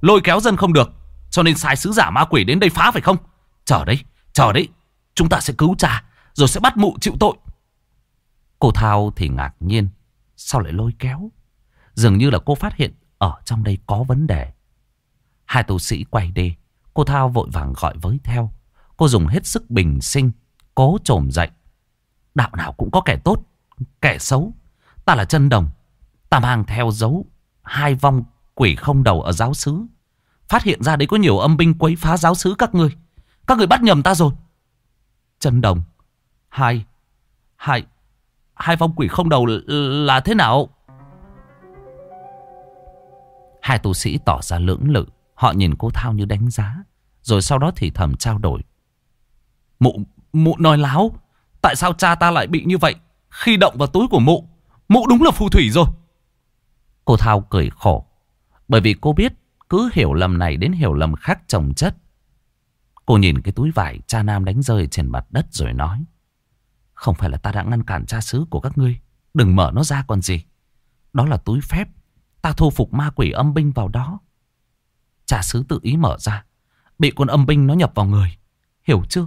Lôi kéo dân không được Cho nên sai sứ giả ma quỷ đến đây phá phải không? Chờ đấy, chờ đấy Chúng ta sẽ cứu cha Rồi sẽ bắt mụ chịu tội. Cô Thao thì ngạc nhiên Sao lại lôi kéo? Dường như là cô phát hiện Ở trong đây có vấn đề. Hai tu sĩ quay đi Cô Thao vội vàng gọi với theo. Cô dùng hết sức bình sinh Cố trồm dậy. Đạo nào cũng có kẻ tốt Kẻ xấu. Ta là chân đồng Ta mang theo dấu Hai vong quỷ không đầu ở giáo sứ Phát hiện ra đấy có nhiều âm binh quấy phá giáo sứ các ngươi. Các người bắt nhầm ta rồi. Chân đồng Hai Hai Hai phong quỷ không đầu là thế nào? Hai tu sĩ tỏ ra lưỡng lự. Họ nhìn cô Thao như đánh giá. Rồi sau đó thì thầm trao đổi. Mụ, mụ nói láo Tại sao cha ta lại bị như vậy? Khi động vào túi của mụ Mụ đúng là phù thủy rồi. Cô Thao cười khổ. Bởi vì cô biết cứ hiểu lầm này đến hiểu lầm khác chồng chất. Cô nhìn cái túi vải cha Nam đánh rơi trên mặt đất rồi nói Không phải là ta đã ngăn cản cha xứ của các ngươi Đừng mở nó ra còn gì. Đó là túi phép Ta thu phục ma quỷ âm binh vào đó. Cha xứ tự ý mở ra Bị con âm binh nó nhập vào người. Hiểu chưa?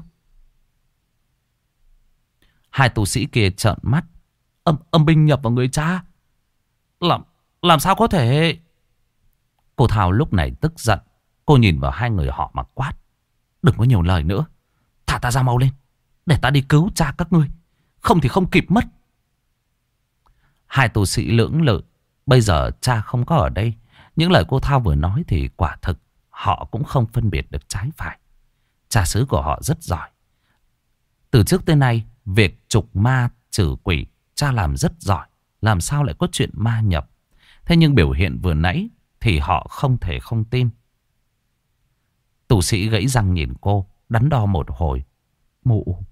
Hai tù sĩ kia trợn mắt. Âm, âm binh nhập vào người cha? Làm, làm sao có thể? Cô Thảo lúc này tức giận. Cô nhìn vào hai người họ mà quát. Đừng có nhiều lời nữa. Thả ta ra mau lên. Để ta đi cứu cha các ngươi. Không thì không kịp mất. Hai tù sĩ lưỡng lự. Bây giờ cha không có ở đây. Những lời cô Thao vừa nói thì quả thực Họ cũng không phân biệt được trái phải. Cha xứ của họ rất giỏi. Từ trước tới nay, Việc trục ma trừ quỷ, Cha làm rất giỏi. Làm sao lại có chuyện ma nhập? Thế nhưng biểu hiện vừa nãy thì họ không thể không tin. Tù sĩ gãy răng nhìn cô Đắn đo một hồi. Mụ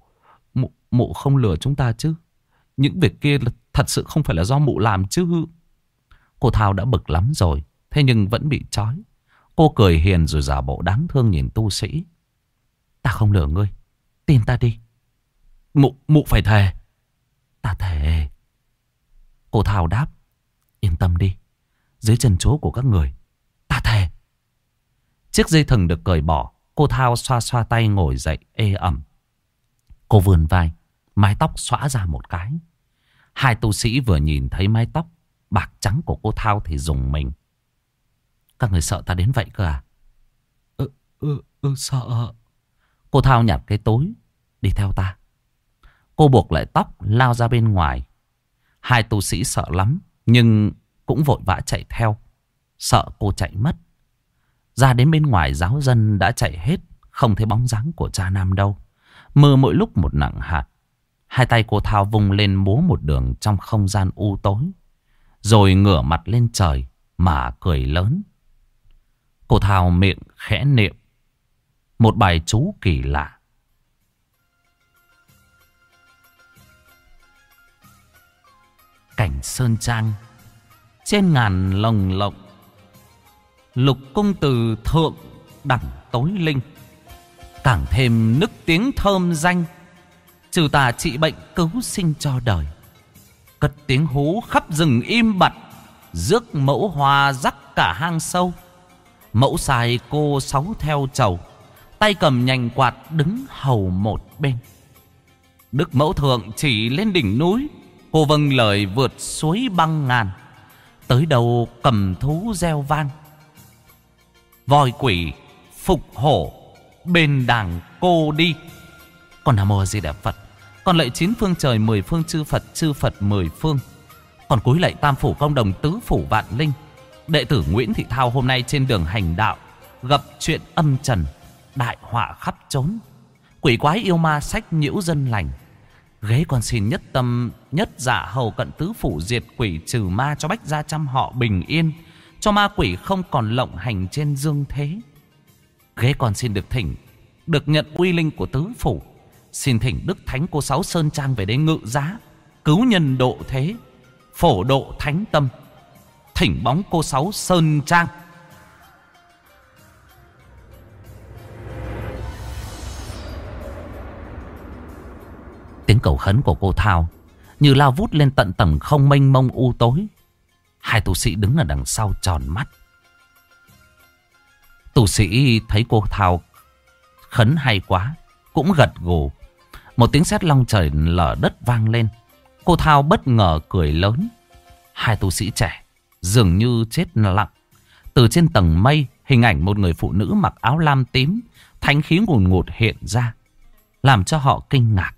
Mụ, mụ không lừa chúng ta chứ? Những việc kia thật sự không phải là do mụ làm chứ? Cô Thao đã bực lắm rồi Thế nhưng vẫn bị trói. Cô cười hiền rồi giả bộ đáng thương nhìn tu sĩ. Ta không lừa ngươi Tin ta đi. Mụ, mụ phải thề. Ta thề. Cô Thao đáp Yên tâm đi. Dưới chân chố của các người. Ta thề. Chiếc dây thừng được cởi bỏ Cô Thao xoa xoa tay ngồi dậy ê ẩm. Cô vươn vai Mái tóc xõa ra một cái. Hai tu sĩ vừa nhìn thấy mái tóc Bạc trắng của cô Thao thì dùng mình. Các người sợ ta đến vậy cơ à? Ừ, ừ, ừ sợ. Cô Thao nhặt cái tối Đi theo ta. Cô buộc lại tóc lao ra bên ngoài. Hai tu sĩ sợ lắm Nhưng cũng vội vã chạy theo. Sợ cô chạy mất. Ra đến bên ngoài, giáo dân đã chạy hết, Không thấy bóng dáng của cha Nam đâu. Mưa mỗi lúc một nặng hạt. Hai tay cô Thao vung lên múa một đường trong không gian u tối, Rồi ngửa mặt lên trời mà cười lớn. Cô Thao miệng khẽ niệm. Một bài chú kỳ lạ. Cảnh sơn trang trên ngàn lồng lộng, lục công từ thượng đẳng tối linh. Càng thêm nức tiếng thơm danh, trừ tà trị bệnh cứu sinh cho đời. Cất tiếng hú khắp rừng im bặt, rước mẫu hoa rắc cả hang sâu. Mẫu xài cô sáu theo chầu, tay cầm nhành quạt đứng hầu một bên. Đức mẫu thượng chỉ lên đỉnh núi, Cô vâng lời vượt suối băng ngàn. Tới đầu cầm thú gieo vang. Voi quỷ phục hổ Bên đảng cô đi. Còn Nam Mô Di Đà Phật. Còn lệ chín phương trời, mười phương chư Phật Chư Phật mười phương. Còn cúi lạy tam phủ công đồng tứ phủ vạn linh. Đệ tử Nguyễn Thị Thao hôm nay trên đường hành đạo, Gặp chuyện âm trần, Đại họa khắp trốn Quỷ quái yêu ma sách nhiễu dân lành. Ghế còn xin nhất tâm, Nhất dạ hầu cận tứ phủ diệt quỷ trừ ma Cho bách gia trăm họ bình yên, Cho ma quỷ không còn lộng hành trên dương thế. Ghế còn xin được thỉnh, Được nhận uy linh của tứ phủ. Xin thỉnh Đức Thánh Cô Sáu Sơn Trang về đây ngự giá, Cứu nhân độ thế, Phổ độ thánh tâm. Thỉnh bóng cô Sáu Sơn Trang. Tiếng cầu khấn của cô Thao, Như lao vút lên tận tầng không mênh mông u tối. Hai tu sĩ đứng ở đằng sau tròn mắt. Tu sĩ thấy cô Thao khấn hay quá, Cũng gật gù. Một tiếng sét long trời lở đất vang lên. Cô Thao bất ngờ cười lớn. Hai tu sĩ trẻ Dường như chết lặng. Từ trên tầng mây, Hình ảnh một người phụ nữ mặc áo lam tím, Thánh khí ngùn ngụt hiện ra, Làm cho họ kinh ngạc.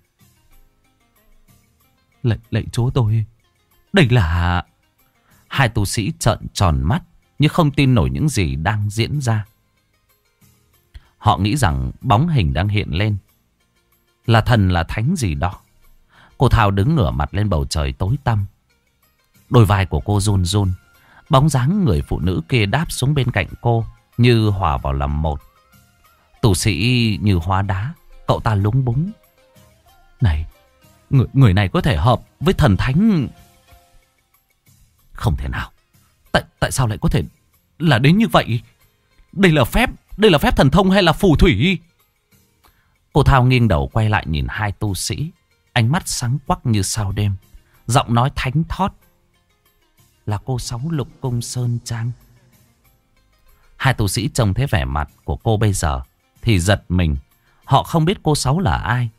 Lạy, lạy chúa tôi. Đây là Hai tu sĩ trợn tròn mắt Như không tin nổi những gì đang diễn ra. Họ nghĩ rằng bóng hình đang hiện lên. Là thần là thánh gì đó. Cô Thảo đứng ngửa mặt lên bầu trời tối tăm. Đôi vai của cô run run. Bóng dáng người phụ nữ kia đáp xuống bên cạnh cô Như hòa vào làm một. Tù sĩ như hóa đá Cậu ta lúng búng. Này Người, người này có thể hợp với thần thánh. Không thể nào. Tại, tại sao lại có thể là đến như vậy? Đây là phép Đây là phép thần thông hay là phù thủy? Cô Thao nghiêng đầu quay lại nhìn hai tu sĩ. Ánh mắt sáng quắc như sao đêm. Giọng nói thánh thót. Là cô Sáu Lục Cung Sơn Trang. Hai tu sĩ trông thấy vẻ mặt của cô bây giờ Thì giật mình. Họ không biết cô Sáu là ai.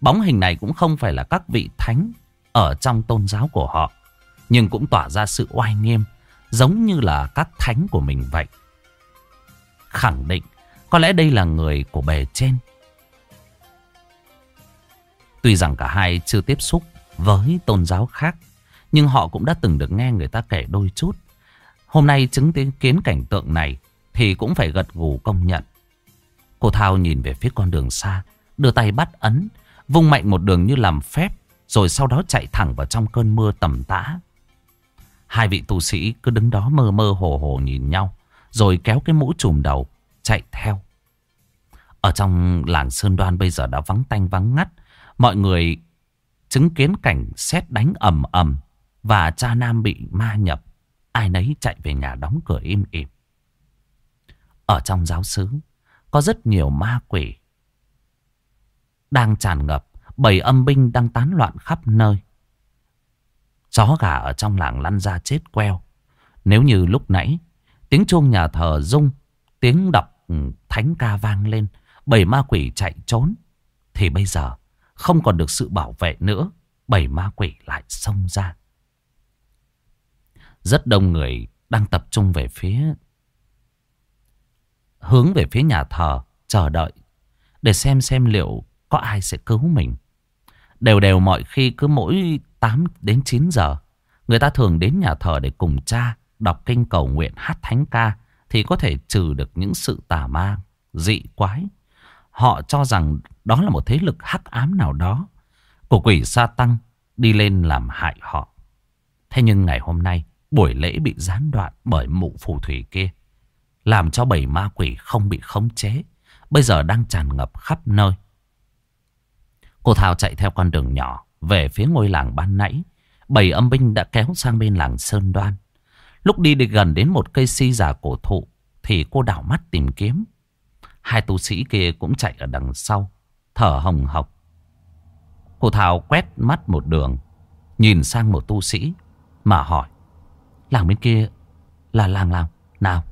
Bóng hình này cũng không phải là các vị thánh Ở trong tôn giáo của họ, Nhưng cũng tỏa ra sự oai nghiêm, Giống như là các thánh của mình vậy. Khẳng định, Có lẽ đây là người của bề trên. Tuy rằng cả hai chưa tiếp xúc với tôn giáo khác, Nhưng họ cũng đã từng được nghe người ta kể đôi chút. Hôm nay chứng kiến cảnh tượng này Thì cũng phải gật gù công nhận. Cô Thao nhìn về phía con đường xa, Đưa tay bắt ấn Vung mạnh một đường như làm phép, Rồi sau đó chạy thẳng vào trong cơn mưa tầm tã. Hai vị tu sĩ cứ đứng đó mơ mơ hồ hồ nhìn nhau, Rồi kéo cái mũ trùm đầu, Chạy theo. Ở trong làng Sơn Đoan bây giờ đã vắng tanh vắng ngắt, Mọi người chứng kiến cảnh xét đánh ầm ầm Và cha nam bị ma nhập, Ai nấy chạy về nhà đóng cửa im ỉm. Ở trong giáo xứ, Có rất nhiều ma quỷ đang tràn ngập, bầy âm binh đang tán loạn khắp nơi. Chó gà ở trong làng lăn ra chết queo. Nếu như lúc nãy, tiếng chuông nhà thờ rung, tiếng đọc ừ, thánh ca vang lên, bầy ma quỷ chạy trốn, thì bây giờ không còn được sự bảo vệ nữa, bầy ma quỷ lại xông ra. Rất đông người đang tập trung về phía hướng về phía nhà thờ chờ đợi để xem xem liệu có ai sẽ cứu mình. Đều đều mọi khi cứ mỗi 8 đến 9 giờ, người ta thường đến nhà thờ để cùng cha đọc kinh cầu nguyện hát thánh ca thì có thể trừ được những sự tà ma, dị quái. Họ cho rằng đó là một thế lực hắc ám nào đó của quỷ sa tăng đi lên làm hại họ. Thế nhưng ngày hôm nay, buổi lễ bị gián đoạn bởi mụ phù thủy kia. Làm cho bảy ma quỷ không bị khống chế. Bây giờ đang tràn ngập khắp nơi. Cô Thảo chạy theo con đường nhỏ về phía ngôi làng ban nãy. Bảy âm binh đã kéo sang bên làng Sơn Đoan. Lúc đi được gần đến một cây si già cổ thụ thì cô đảo mắt tìm kiếm. Hai tu sĩ kia cũng chạy ở đằng sau, thở hồng hộc. Cô Thảo quét mắt một đường, nhìn sang một tu sĩ mà hỏi. Làng bên kia là làng nào? Nào?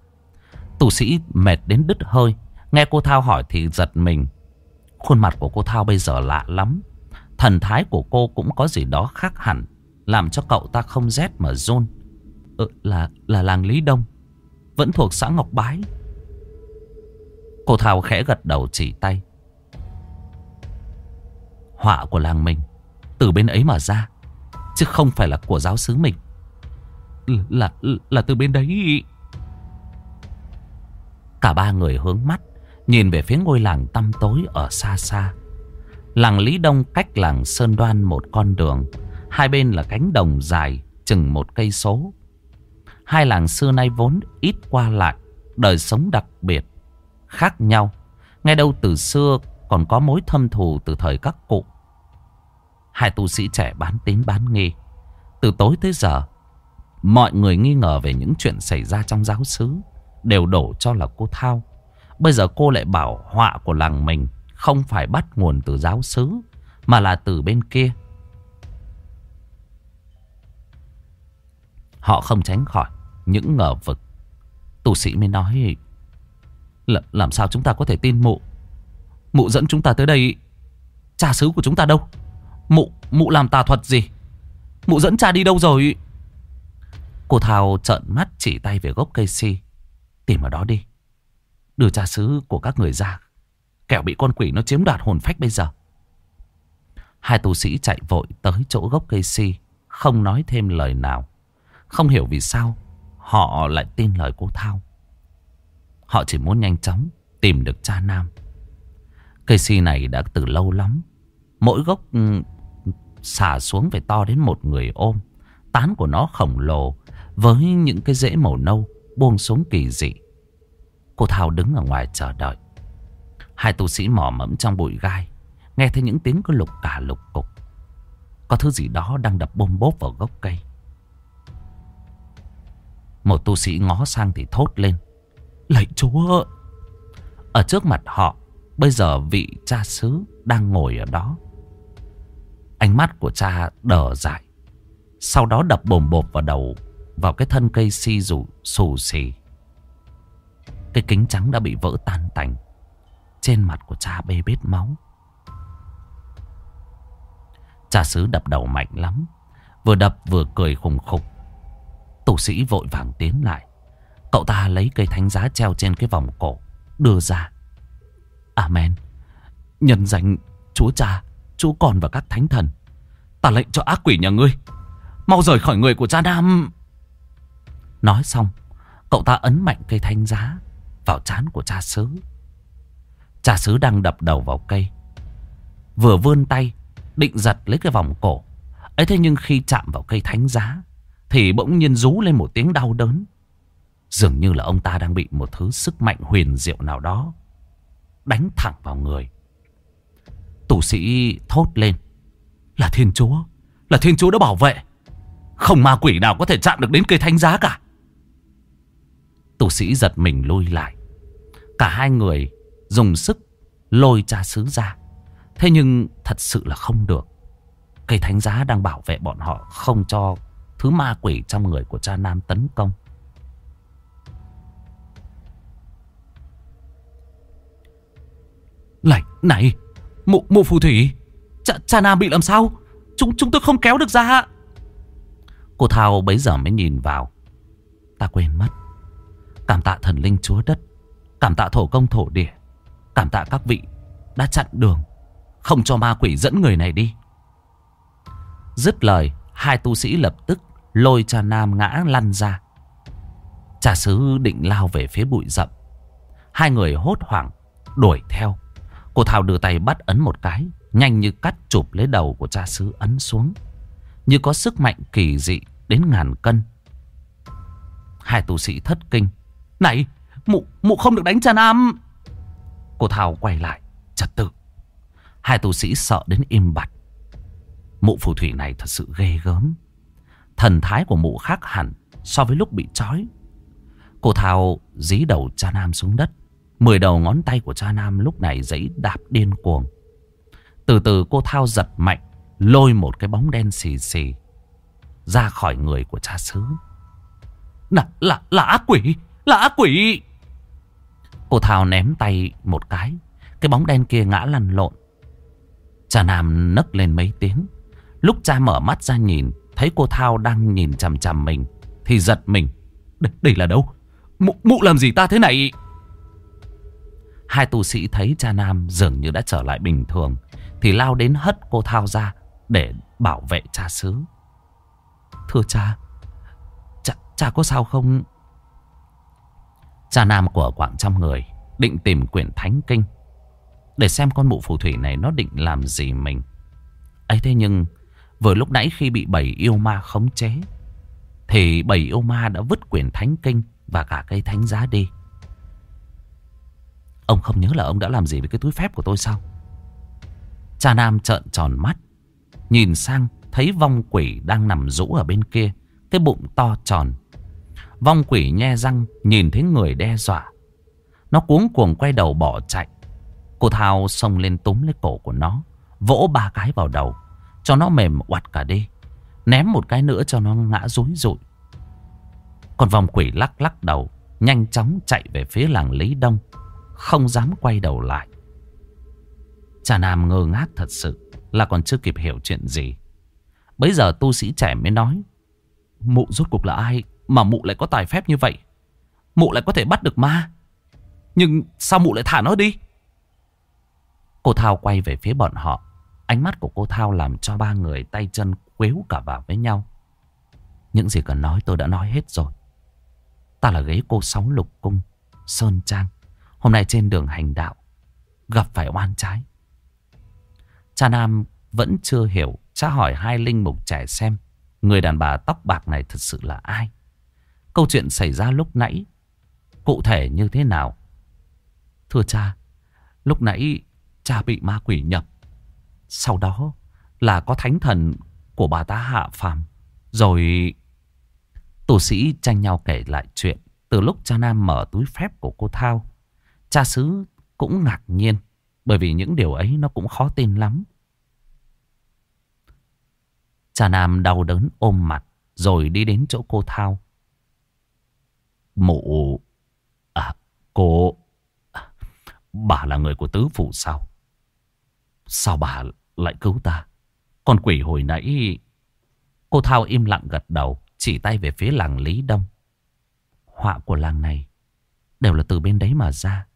Tu sĩ mệt đến đứt hơi. Nghe cô Thao hỏi thì giật mình. Khuôn mặt của cô Thao bây giờ lạ lắm. Thần thái của cô cũng có gì đó khác hẳn. Làm cho cậu ta không rét mà run. Ừ, là, là làng Lý Đông. Vẫn thuộc xã Ngọc Bái. Cô Thao khẽ gật đầu chỉ tay. Họa của làng mình Từ bên ấy mà ra Chứ không phải là của giáo sứ mình. Là, là từ bên đấy. Cả ba người hướng mắt. Nhìn về phía ngôi làng tăm tối ở xa xa. Làng Lý Đông cách làng Sơn Đoan một con đường. Hai bên là cánh đồng dài, chừng một cây số. Hai làng xưa nay vốn ít qua lại, Đời sống đặc biệt, Khác nhau. Ngay đâu từ xưa còn có mối thâm thù từ thời các cụ. Hai tu sĩ trẻ bán tín bán nghi. Từ tối tới giờ, Mọi người nghi ngờ về những chuyện xảy ra trong giáo xứ, Đều đổ cho là cô Thao. Bây giờ cô lại bảo họa của làng mình Không phải bắt nguồn từ giáo sứ Mà là từ bên kia. Họ không tránh khỏi những ngờ vực. Tu sĩ mới nói là, Làm sao chúng ta có thể tin mụ? Mụ dẫn chúng ta tới đây Cha xứ của chúng ta đâu? Mụ, mụ làm tà thuật gì? Mụ dẫn cha đi đâu rồi? Cô Thảo trợn mắt chỉ tay về gốc cây si. Tìm ở đó đi. Đưa cha xứ của các người ra. Kẻo bị con quỷ nó chiếm đoạt hồn phách bây giờ. Hai tu sĩ chạy vội tới chỗ gốc cây si, Không nói thêm lời nào. Không hiểu vì sao Họ lại tin lời cô Thao. Họ chỉ muốn nhanh chóng Tìm được cha Nam. Cây si này đã từ lâu lắm, Mỗi gốc ừ, xả xuống phải to đến một người ôm. Tán của nó khổng lồ Với những cái rễ màu nâu Buông xuống kỳ dị. Cô Thao đứng ở ngoài chờ đợi. Hai tu sĩ mò mẫm trong bụi gai, Nghe thấy những tiếng cứ lục cả lục cục. Có thứ gì đó đang đập bôm bốp vào gốc cây. Một tu sĩ ngó sang thì thốt lên. Lạy chúa Ở trước mặt họ, Bây giờ vị cha xứ đang ngồi ở đó. Ánh mắt của cha đờ dại. Sau đó đập bồm bộp vào đầu, Vào cái thân cây si rủ xù xì. Cái kính trắng đã bị vỡ tan tành. Trên mặt của cha bê bết máu. Cha xứ đập đầu mạnh lắm. Vừa đập vừa cười khùng khục. Tù sĩ vội vàng tiến lại. Cậu ta lấy cây thánh giá treo trên cái vòng cổ, Đưa ra. Amen. Nhân danh Chúa Cha, Chúa Con và các thánh thần. Ta lệnh cho ác quỷ nhà ngươi. Mau rời khỏi người của cha Nam. Nói xong, Cậu ta ấn mạnh cây thanh giá. Vào trán của cha xứ. Cha xứ đang đập đầu vào cây. Vừa vươn tay, Định giật lấy cái vòng cổ. Ấy thế nhưng khi chạm vào cây thánh giá, Thì bỗng nhiên rú lên một tiếng đau đớn. Dường như là ông ta đang bị một thứ sức mạnh huyền diệu nào đó Đánh thẳng vào người. Tù sĩ thốt lên, Là thiên chúa, Là thiên chúa đã bảo vệ. Không ma quỷ nào có thể chạm được đến cây thánh giá cả. Tù sĩ giật mình lôi lại. Cả hai người dùng sức lôi cha xứ ra. Thế nhưng thật sự là không được. Cây thánh giá đang bảo vệ bọn họ Không cho thứ ma quỷ trong người của cha Nam tấn công. Này, này Mụ, mụ phù thủy Cha, cha Nam bị làm sao? Chúng chúng tôi không kéo được ra Cô Thao bấy giờ mới nhìn vào. Ta quên mất. Cảm tạ thần linh chúa đất Cảm tạ thổ công thổ địa. Cảm tạ các vị đã chặn đường, Không cho ma quỷ dẫn người này đi. Dứt lời, Hai tu sĩ lập tức lôi cha Nam ngã lăn ra. Cha sứ định lao về phía bụi rậm. Hai người hốt hoảng, Đuổi theo. Cô Thảo đưa tay bắt ấn một cái, Nhanh như cắt chụp lấy đầu của cha xứ ấn xuống. Như có sức mạnh kỳ dị đến ngàn cân. Hai tu sĩ thất kinh. Này mụ, mụ không được đánh cha Nam Cô Thảo quay lại Trật tự Hai tu sĩ sợ đến im bặt Mụ phù thủy này thật sự ghê gớm Thần thái của mụ khác hẳn So với lúc bị trói Cô Thảo dí đầu cha Nam xuống đất Mười đầu ngón tay của cha Nam lúc này giấy đạp điên cuồng. Từ từ cô Thao giật mạnh, lôi một cái bóng đen xì xì ra khỏi người của cha xứ. Là, là, là ác quỷ, là ác quỷ. Cô Thảo ném tay một cái, cái bóng đen kia ngã lăn lộn. Cha Nam nấc lên mấy tiếng. Lúc cha mở mắt ra nhìn, thấy cô Thao đang nhìn chằm chằm mình thì giật mình. Đây, đây là đâu? Mụ, mụ làm gì ta thế này? Hai tu sĩ thấy cha Nam dường như đã trở lại bình thường thì lao đến hất cô Thao ra để bảo vệ cha xứ. Thưa cha, cha, cha có sao không? Cha Nam của Quảng Trăm Người định tìm quyển thánh kinh để xem con mụ phù thủy này nó định làm gì mình. ấy thế nhưng vừa lúc nãy khi bị bảy yêu ma khống chế thì bảy yêu ma đã vứt quyển thánh kinh và cả cây thánh giá đi. Ông không nhớ là ông đã làm gì với cái túi phép của tôi sao? Cha Nam trợn tròn mắt, nhìn sang thấy vong quỷ đang nằm rũ ở bên kia, cái bụng to tròn. Vong quỷ nhe răng nhìn thấy người đe dọa. Nó cuống cuồng quay đầu bỏ chạy. Cô Thao xông lên túm lấy cổ của nó, vỗ ba cái vào đầu, cho nó mềm oặt cả đi. Ném một cái nữa cho nó ngã rúi rụi. Còn vong quỷ lắc lắc đầu, nhanh chóng chạy về phía làng Lý Đông, không dám quay đầu lại. Cha Nam ngơ ngác thật sự là còn chưa kịp hiểu chuyện gì. Bây giờ tu sĩ trẻ mới nói, mụ rốt cuộc là ai mà mụ lại có tài phép như vậy? Mụ lại có thể bắt được ma. Nhưng sao mụ lại thả nó đi? Cô Thao quay về phía bọn họ. Ánh mắt của cô Thao làm cho ba người tay chân quếu cả vào với nhau. Những gì cần nói tôi đã nói hết rồi. Ta là ghế cô Sáu Lục Cung, Sơn Trang. Hôm nay trên đường hành đạo, gặp phải oan trái. Cha Nam vẫn chưa hiểu, cha hỏi hai linh mục trẻ xem người đàn bà tóc bạc này thật sự là ai. Câu chuyện xảy ra lúc nãy, cụ thể như thế nào? Thưa cha, lúc nãy cha bị ma quỷ nhập. Sau đó là có thánh thần của bà ta hạ phàm. Rồi tù sĩ tranh nhau kể lại chuyện. Từ lúc cha Nam mở túi phép của cô Thao, cha xứ cũng ngạc nhiên. Bởi vì những điều ấy nó cũng khó tin lắm. Cha Nam đau đớn ôm mặt rồi đi đến chỗ cô Thao. Mụ... À, cô... Bà là người của tứ phủ sao? Sao bà lại cứu ta? Con quỷ hồi nãy... Cô Thao im lặng gật đầu, chỉ tay về phía làng Lý Đông. Họa của làng này đều là từ bên đấy mà ra.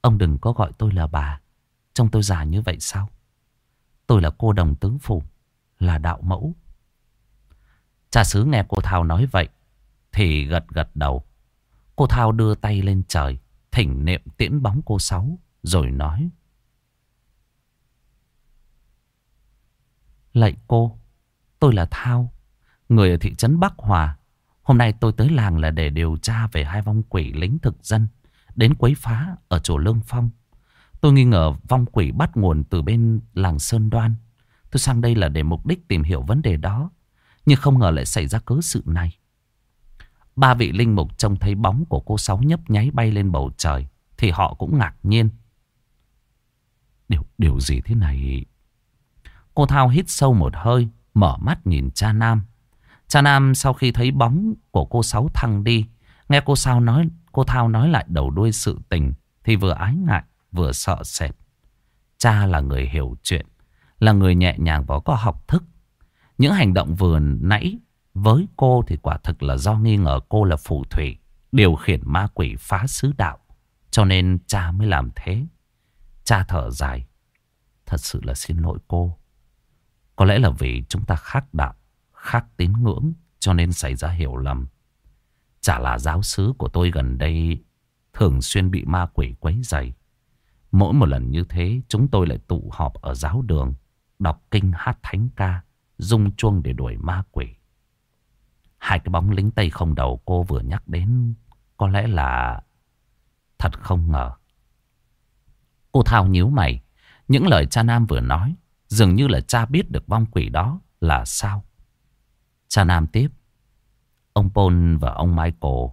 Ông đừng có gọi tôi là bà. Trông tôi già như vậy sao? Tôi là cô đồng tứ phủ, là đạo mẫu. Cha xứ nghe cô Thao nói vậy, thì gật gật đầu. Cô Thao đưa tay lên trời, thỉnh niệm tiễn bóng cô Sáu, rồi nói. Lạy cô, tôi là Thao, người ở thị trấn Bắc Hòa. Hôm nay tôi tới làng là để điều tra về hai vong quỷ lính thực dân đến quấy phá ở chùa Lương Phong. Tôi nghi ngờ vong quỷ bắt nguồn từ bên làng Sơn Đoan. Tôi sang đây là để mục đích tìm hiểu vấn đề đó. Nhưng không ngờ lại xảy ra cớ sự này. Ba vị linh mục trông thấy bóng của cô Sáu nhấp nháy bay lên bầu trời. Thì họ cũng ngạc nhiên. Điều, điều gì thế này? Cô Thao hít sâu một hơi, mở mắt nhìn cha Nam. Cha Nam sau khi thấy bóng của cô Sáu thăng đi, nghe cô Sao nói, cô Thao nói lại đầu đuôi sự tình, thì vừa ái ngại, vừa sợ sệt. Cha là người hiểu chuyện, là người nhẹ nhàng và có học thức. Những hành động vừa nãy với cô thì quả thực là do nghi ngờ cô là phù thủy, điều khiển ma quỷ phá xứ đạo. Cho nên cha mới làm thế. Cha thở dài. Thật sự là xin lỗi cô. Có lẽ là vì chúng ta khác đạo, khác tín ngưỡng cho nên xảy ra hiểu lầm. Chả là giáo sứ của tôi gần đây thường xuyên bị ma quỷ quấy dày. Mỗi một lần như thế chúng tôi lại tụ họp ở giáo đường, đọc kinh hát thánh ca, rung chuông để đuổi ma quỷ. Hai cái bóng lính Tây không đầu cô vừa nhắc đến có lẽ là thật không ngờ. Cô Thao nhíu mày, những lời cha Nam vừa nói Dường như là cha biết được vong quỷ đó là sao. Cha Nam tiếp. Ông Paul và ông Michael.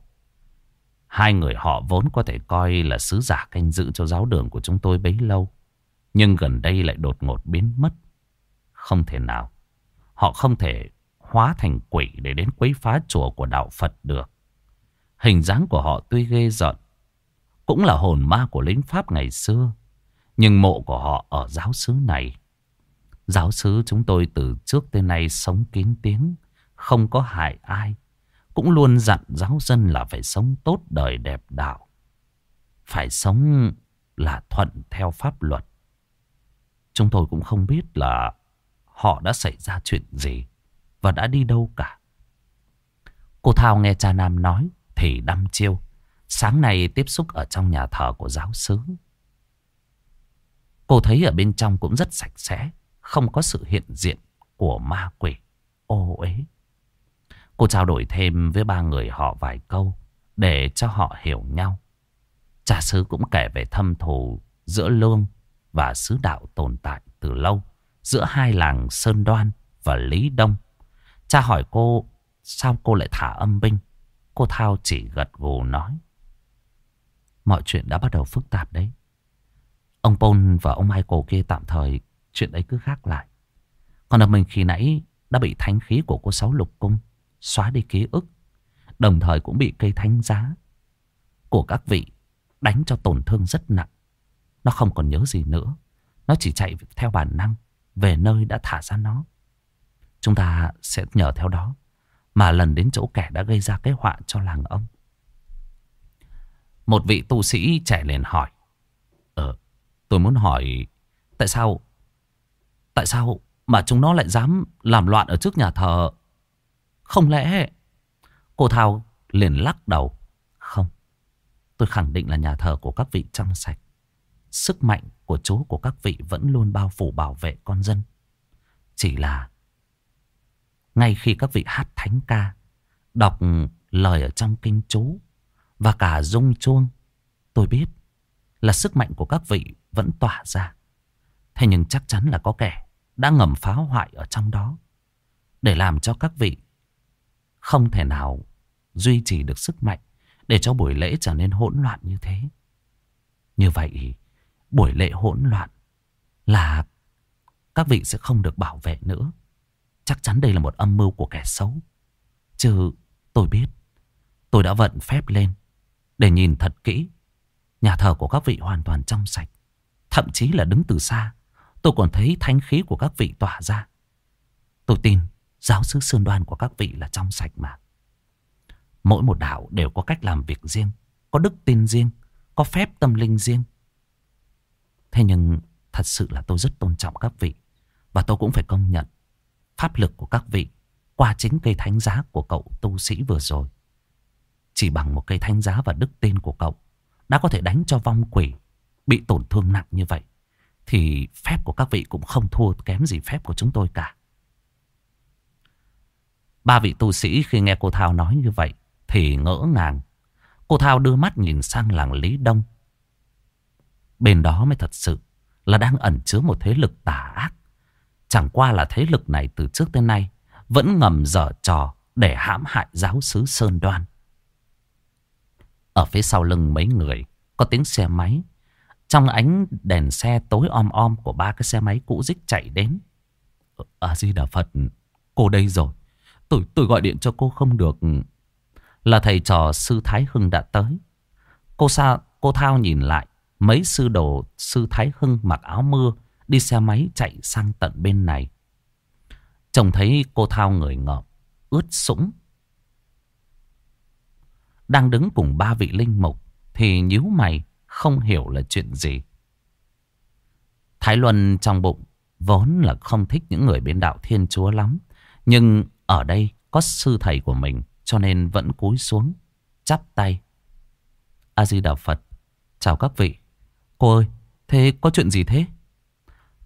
Hai người họ vốn có thể coi là sứ giả canh giữ cho giáo đường của chúng tôi bấy lâu. Nhưng gần đây lại đột ngột biến mất. Không thể nào. Họ không thể hóa thành quỷ để đến quấy phá chùa của đạo Phật được. Hình dáng của họ tuy ghê giận. Cũng là hồn ma của lính Pháp ngày xưa. Nhưng mộ của họ ở giáo xứ này Giáo sứ chúng tôi từ trước tới nay sống kín tiếng, không có hại ai. Cũng luôn dặn giáo dân là phải sống tốt đời đẹp đạo. Phải sống là thuận theo pháp luật. Chúng tôi cũng không biết là họ đã xảy ra chuyện gì và đã đi đâu cả. Cô Thao nghe cha Nam nói thì đăm chiêu. Sáng nay tiếp xúc ở trong nhà thờ của giáo sứ. Cô thấy ở bên trong cũng rất sạch sẽ, không có sự hiện diện của ma quỷ, ô uế. Cô trao đổi thêm với ba người họ vài câu để cho họ hiểu nhau. Cha xứ cũng kể về thâm thù giữa lương và sứ đạo tồn tại từ lâu giữa hai làng Sơn Đoan và Lý Đông. Cha hỏi cô, sao cô lại thả âm binh. Cô Thao chỉ gật gù nói. Mọi chuyện đã bắt đầu phức tạp đấy. Ông Paul và ông Michael kia tạm thời, chuyện đấy cứ khác lại. Còn là mình khi nãy đã bị thánh khí của cô Sáu Lục Cung xóa đi ký ức. Đồng thời cũng bị cây thánh giá của các vị đánh cho tổn thương rất nặng. Nó không còn nhớ gì nữa. Nó chỉ chạy theo bản năng, về nơi đã thả ra nó. Chúng ta sẽ nhờ theo đó mà lần đến chỗ kẻ đã gây ra cái họa cho làng ông. Một vị tu sĩ trẻ liền hỏi. Ờ, tôi muốn hỏi tại sao, tại sao mà chúng nó lại dám làm loạn ở trước nhà thờ? Không lẽ... Cô Thao liền lắc đầu. Không, tôi khẳng định là nhà thờ của các vị trong sạch. Sức mạnh của chúa của các vị vẫn luôn bao phủ bảo vệ con dân. Chỉ là ngay khi các vị hát thánh ca, đọc lời ở trong kinh chú và cả rung chuông, tôi biết là sức mạnh của các vị vẫn tỏa ra. Thế nhưng chắc chắn là có kẻ đã ngầm phá hoại ở trong đó để làm cho các vị không thể nào duy trì được sức mạnh để cho buổi lễ trở nên hỗn loạn như thế. Như vậy, buổi lễ hỗn loạn là các vị sẽ không được bảo vệ nữa. Chắc chắn đây là một âm mưu của kẻ xấu. Chứ tôi biết, tôi đã vận phép lên để nhìn thật kỹ. Nhà thờ của các vị hoàn toàn trong sạch. Thậm chí là đứng từ xa, tôi còn thấy thánh khí của các vị tỏa ra. Tôi tin giáo sứ sơn đoan của các vị là trong sạch mà. Mỗi một đạo đều có cách làm việc riêng, có đức tin riêng, có phép tâm linh riêng. Thế nhưng thật sự là tôi rất tôn trọng các vị. Và tôi cũng phải công nhận pháp lực của các vị qua chính cây thánh giá của cậu tu sĩ vừa rồi. Chỉ bằng một cây thánh giá và đức tin của cậu đã có thể đánh cho vong quỷ bị tổn thương nặng như vậy. Thì phép của các vị cũng không thua kém gì phép của chúng tôi cả. Ba vị tu sĩ khi nghe cô Thao nói như vậy thì ngỡ ngàng. Cô Thao đưa mắt nhìn sang làng Lý Đông. Bên đó mới thật sự là đang ẩn chứa một thế lực tà ác. Chẳng qua là thế lực này từ trước tới nay vẫn ngầm dở trò để hãm hại giáo sứ Sơn Đoan. Ở phía sau lưng mấy người có tiếng xe máy. Trong ánh đèn xe tối om om của ba cái xe máy cũ dích chạy đến. À di đà Phật, cô đây rồi. Tôi, tôi gọi điện cho cô không được. Là thầy trò sư Thái Hưng đã tới. Cô sa, cô Thao nhìn lại. Mấy sư đồ sư Thái Hưng mặc áo mưa đi xe máy chạy sang tận bên này. Chồng thấy cô Thao người ngợm, ướt sũng. Đang đứng cùng ba vị linh mục thì nhíu mày không hiểu là chuyện gì. Thái Luân trong bụng vốn là không thích những người bên đạo Thiên Chúa lắm. Nhưng ở đây có sư thầy của mình cho nên vẫn cúi xuống, chắp tay. A-di-đà Phật, chào các vị. Cô ơi, thế có chuyện gì thế?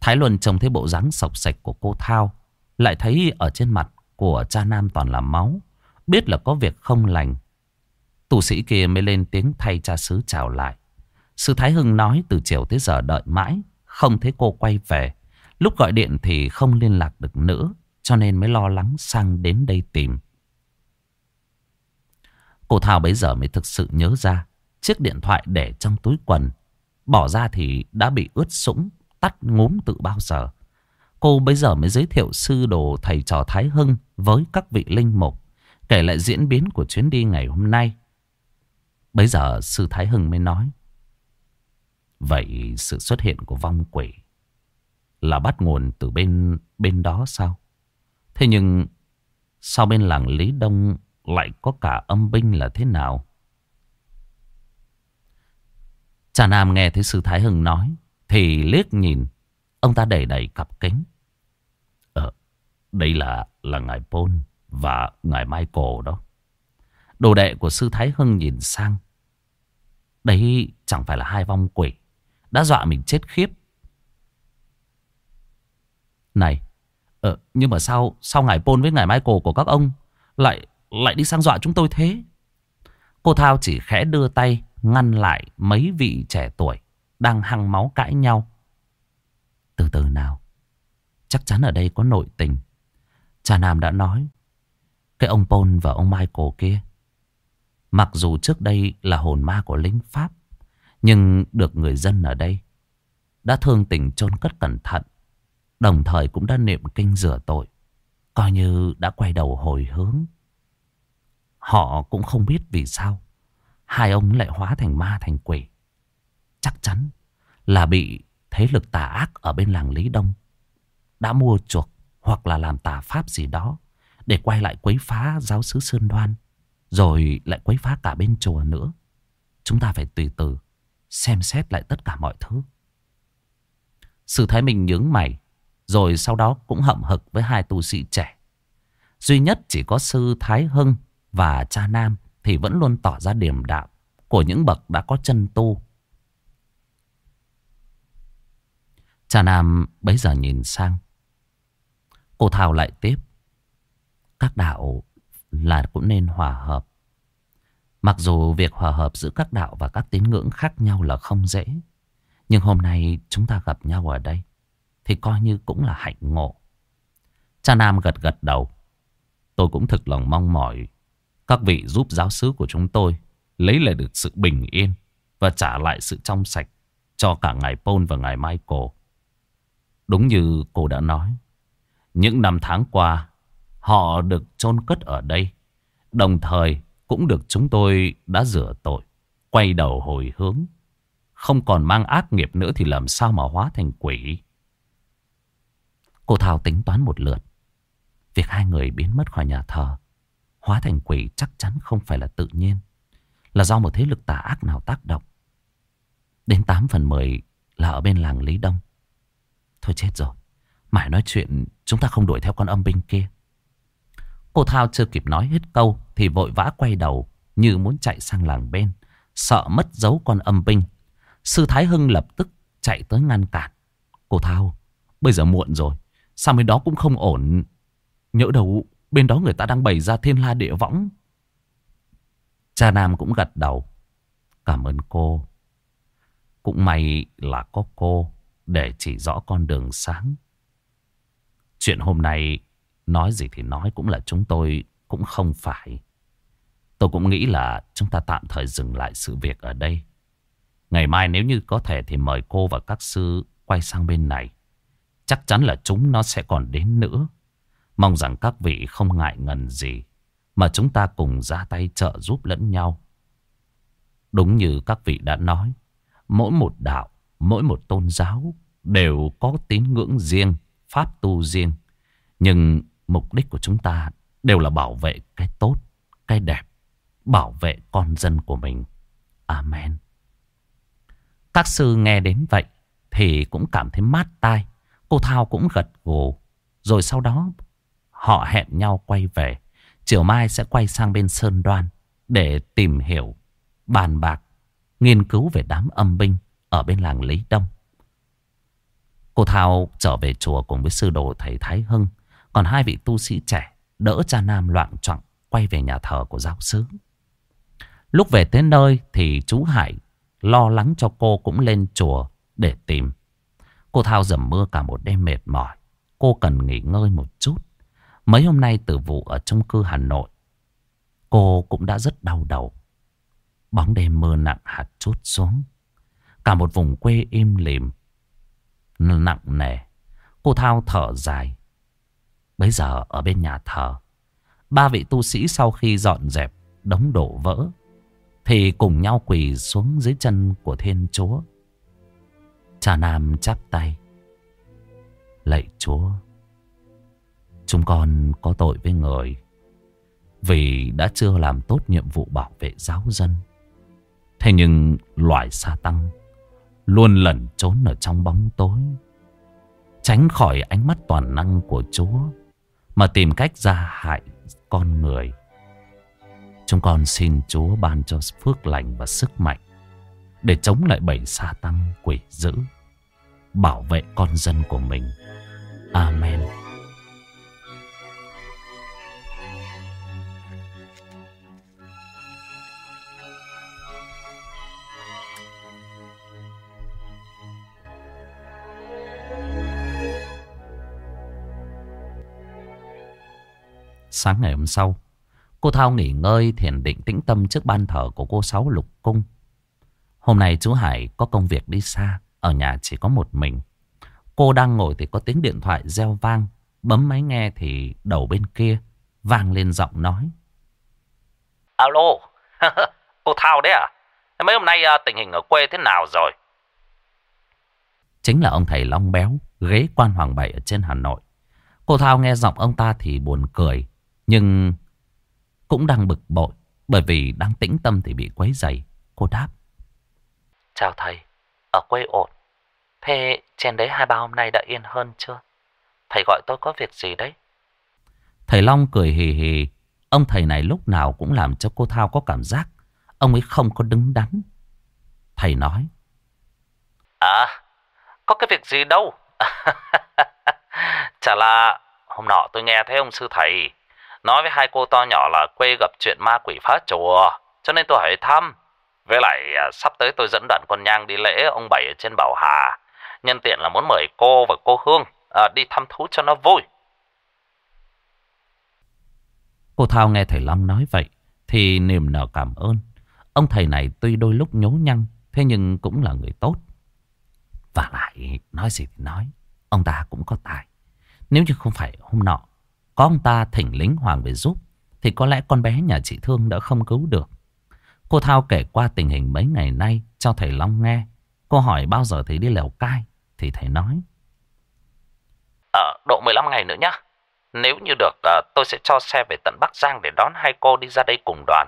Thái Luân trông thấy bộ dáng sọc sạch của cô Thao. Lại thấy ở trên mặt của cha Nam toàn là máu. Biết là có việc không lành. Tù sĩ kia mới lên tiếng thay cha xứ chào lại. Sư Thái Hưng nói từ chiều tới giờ đợi mãi. Không thấy cô quay về. Lúc gọi điện thì không liên lạc được nữa. Cho nên mới lo lắng sang đến đây tìm. Cô Thao bấy giờ mới thực sự nhớ ra. Chiếc điện thoại để trong túi quần. Bỏ ra thì đã bị ướt sũng tắt ngốm từ bao giờ. Cô bây giờ mới giới thiệu sư đồ thầy trò Thái Hưng với các vị linh mục, kể lại diễn biến của chuyến đi ngày hôm nay. Bây giờ sư Thái Hưng mới nói. Vậy sự xuất hiện của vong quỷ là bắt nguồn từ bên bên đó sao? Thế nhưng sao bên làng Lý Đông lại có cả âm binh là thế nào? Cha Nam nghe thấy sư Thái Hưng nói thì liếc nhìn ông ta đẩy đẩy cặp kính. Ờ, đây là là ngài Paul và ngài Michael đó. Đồ đệ của sư Thái Hưng nhìn sang. Đấy chẳng phải là hai vong quỷ. Đã dọa mình chết khiếp. Này, ờ, nhưng mà sao sao ngài Paul với ngài Michael của các ông lại lại đi sang dọa chúng tôi thế? Cô Thao chỉ khẽ đưa tay ngăn lại mấy vị trẻ tuổi đang hăng máu cãi nhau. Từ từ nào, chắc chắn ở đây có nội tình. Cha Nam đã nói, cái ông Paul và ông Michael kia, mặc dù trước đây là hồn ma của lính Pháp, nhưng được người dân ở đây đã thương tình chôn cất cẩn thận, đồng thời cũng đã niệm kinh rửa tội, coi như đã quay đầu hồi hướng. Họ cũng không biết vì sao hai ông lại hóa thành ma thành quỷ. Chắc chắn là bị thế lực tà ác ở bên làng Lý Đông đã mua chuộc hoặc là làm tà pháp gì đó để quay lại quấy phá giáo sứ Sơn Đoan, rồi lại quấy phá cả bên chùa nữa. Chúng ta phải tùy từ xem xét lại tất cả mọi thứ. Sư Thái Minh nhướng mày, rồi sau đó cũng hậm hực với hai tu sĩ trẻ. Duy nhất chỉ có sư Thái Hưng và cha Nam thì vẫn luôn tỏ ra điềm đạm của những bậc đã có chân tu. Cha Nam bấy giờ nhìn sang. Cô Thảo lại tiếp. Các đạo là cũng nên hòa hợp. Mặc dù việc hòa hợp giữa các đạo và các tín ngưỡng khác nhau là không dễ. Nhưng hôm nay chúng ta gặp nhau ở đây. Thì coi như cũng là hạnh ngộ. Cha Nam gật gật đầu. Tôi cũng thực lòng mong mỏi các vị giúp giáo sứ của chúng tôi lấy lại được sự bình yên và trả lại sự trong sạch cho cả ngài Paul và ngài Michael. Đúng như cô đã nói, những năm tháng qua họ được chôn cất ở đây, đồng thời cũng được chúng tôi đã rửa tội, quay đầu hồi hướng. Không còn mang ác nghiệp nữa thì làm sao mà hóa thành quỷ. Cô Thảo tính toán một lượt. Việc hai người biến mất khỏi nhà thờ Hóa thành quỷ chắc chắn không phải là tự nhiên. Là do một thế lực tà ác nào tác động. Đến 8 phần 10 là ở bên làng Lý Đông. Thôi chết rồi. Mãi nói chuyện chúng ta không đuổi theo con âm binh kia. Cô Thao chưa kịp nói hết câu thì vội vã quay đầu như muốn chạy sang làng bên. Sợ mất dấu con âm binh. Sư Thái Hưng lập tức chạy tới ngăn cản. Cô Thao, bây giờ muộn rồi. Sao bên đó cũng không ổn. Nhỡ đầu Bên đó người ta đang bày ra thiên la địa võng. Cha Nam cũng gật đầu. Cảm ơn cô. Cũng may là có cô để chỉ rõ con đường sáng. Chuyện hôm nay nói gì thì nói cũng là chúng tôi cũng không phải. Tôi cũng nghĩ là chúng ta tạm thời dừng lại sự việc ở đây. Ngày mai nếu như có thể thì mời cô và các sư quay sang bên này. Chắc chắn là chúng nó sẽ còn đến nữa. Mong rằng các vị không ngại ngần gì mà chúng ta cùng ra tay trợ giúp lẫn nhau. Đúng như các vị đã nói, mỗi một đạo, mỗi một tôn giáo đều có tín ngưỡng riêng, pháp tu riêng. Nhưng mục đích của chúng ta đều là bảo vệ cái tốt, cái đẹp, bảo vệ con dân của mình. Amen. Các sư nghe đến vậy thì cũng cảm thấy mát tai. Cô Thao cũng gật gù. Rồi sau đó Họ hẹn nhau quay về. Chiều mai sẽ quay sang bên Sơn Đoan để tìm hiểu, bàn bạc, nghiên cứu về đám âm binh ở bên làng Lý Đông. Cô Thao trở về chùa cùng với sư đồ thầy Thái Hưng. Còn hai vị tu sĩ trẻ đỡ cha Nam loạn trọng quay về nhà thờ của giáo sứ. Lúc về tới nơi thì chú Hải lo lắng cho cô cũng lên chùa để tìm. Cô Thao dầm mưa cả một đêm mệt mỏi. Cô cần nghỉ ngơi một chút. Mấy hôm nay từ vụ ở trong cư Hà Nội, cô cũng đã rất đau đầu. Bóng đêm mưa nặng hạt chút xuống. Cả một vùng quê im lìm, nặng nề. Cô Thao thở dài. Bây giờ ở bên nhà thờ, ba vị tu sĩ sau khi dọn dẹp đống đổ vỡ, thì cùng nhau quỳ xuống dưới chân của Thiên Chúa. Cha Nam chắp tay. lạy Chúa Chúng con có tội với người Vì đã chưa làm tốt nhiệm vụ bảo vệ giáo dân Thế nhưng loại sa tăng Luôn lẩn trốn ở trong bóng tối, Tránh khỏi ánh mắt toàn năng của Chúa Mà tìm cách ra hại con người. Chúng con xin Chúa ban cho phước lành và sức mạnh Để chống lại bầy sa tăng quỷ dữ, Bảo vệ con dân của mình. Amen. Sáng ngày hôm sau, cô Thao nghỉ ngơi thiền định tĩnh tâm trước ban thờ của cô Sáu Lục Cung. Hôm nay chú Hải có công việc đi xa, ở nhà chỉ có một mình. Cô đang ngồi thì có tiếng điện thoại reo vang, bấm máy nghe thì đầu bên kia vang lên giọng nói. Alo, cô Thao đấy à? Mấy hôm nay à, tình hình ở quê thế nào rồi? Chính là ông thầy Long Béo, ghế quan hoàng bảy ở trên Hà Nội. Cô Thao nghe giọng ông ta thì buồn cười, nhưng cũng đang bực bội bởi vì đang tĩnh tâm thì bị quấy dày. Cô đáp. Chào thầy, ở quê ổn. Thế trên đấy hai ba hôm nay đã yên hơn chưa? Thầy gọi tôi có việc gì đấy? Thầy Long cười hì hì. Ông thầy này lúc nào cũng làm cho cô Thao có cảm giác ông ấy không có đứng đắn. Thầy nói. À, có cái việc gì đâu. Chả là hôm nọ tôi nghe thấy ông sư thầy Nói với hai cô to nhỏ là quê gặp chuyện ma quỷ phá chùa. Cho nên tôi hỏi thăm. Với lại à, sắp tới tôi dẫn đoàn con nhang đi lễ ông Bảy ở trên Bảo Hà. Nhân tiện là muốn mời cô và cô Hương à, đi thăm thú cho nó vui. Cô Thao nghe thầy Long nói vậy thì niềm nở cảm ơn. Ông thầy này tuy đôi lúc nhố nhăng thế nhưng cũng là người tốt. Và lại nói gì thì nói, ông ta cũng có tài. Nếu như không phải hôm nọ có ông ta thỉnh lính hoàng về giúp Thì có lẽ con bé nhà chị Thương đã không cứu được. Cô Thao kể qua tình hình mấy ngày nay Cho thầy Long nghe. Cô hỏi bao giờ thầy đi Lào Cai Thì thầy nói. Ờ, độ 15 ngày nữa nhá. Nếu như được uh, tôi sẽ cho xe về tận Bắc Giang Để đón hai cô đi ra đây cùng đoàn.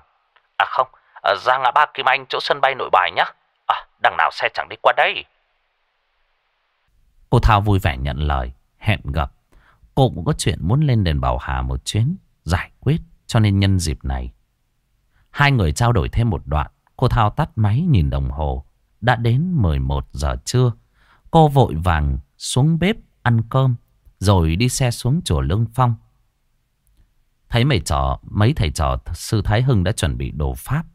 À không, uh, ra ngã ba Kim Anh chỗ sân bay nội bài nhá. À, đằng nào xe chẳng đi qua đây. Cô Thao vui vẻ nhận lời Hẹn gặp Cô cũng có chuyện muốn lên đền Bảo Hà một chuyến, Giải quyết, cho nên nhân dịp này. Hai người trao đổi thêm một đoạn, Cô thao tắt máy nhìn đồng hồ. Đã đến 11 giờ trưa, Cô vội vàng xuống bếp ăn cơm, Rồi đi xe xuống chùa Lương Phong. Thấy mấy trò, Mấy thầy trò sư Thái Hưng đã chuẩn bị đồ pháp.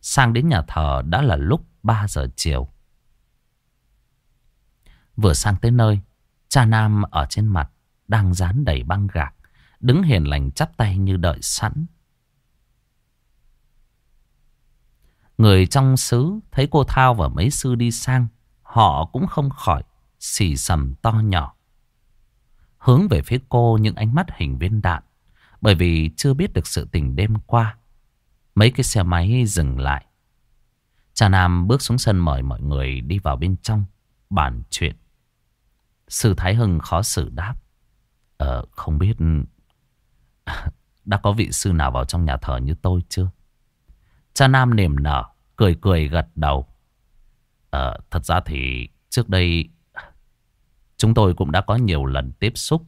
Sang đến nhà thờ đã là lúc 3 giờ chiều. Vừa sang tới nơi, Cha Nam ở trên mặt đang dán đầy băng gạc, đứng hiền lành chắp tay như đợi sẵn. Người trong xứ thấy cô Thao và mấy sư đi sang, họ cũng không khỏi xì sầm to nhỏ. Hướng về phía cô những ánh mắt hình viên đạn, bởi vì chưa biết được sự tình đêm qua. Mấy cái xe máy dừng lại. Cha Nam bước xuống sân mời mọi người đi vào bên trong, bàn chuyện. Sư Thái Hưng khó xử đáp. Ờ, không biết đã có vị sư nào vào trong nhà thờ như tôi chưa? Cha Nam niềm nở, cười cười gật đầu. Ờ, thật ra thì trước đây chúng tôi cũng đã có nhiều lần tiếp xúc.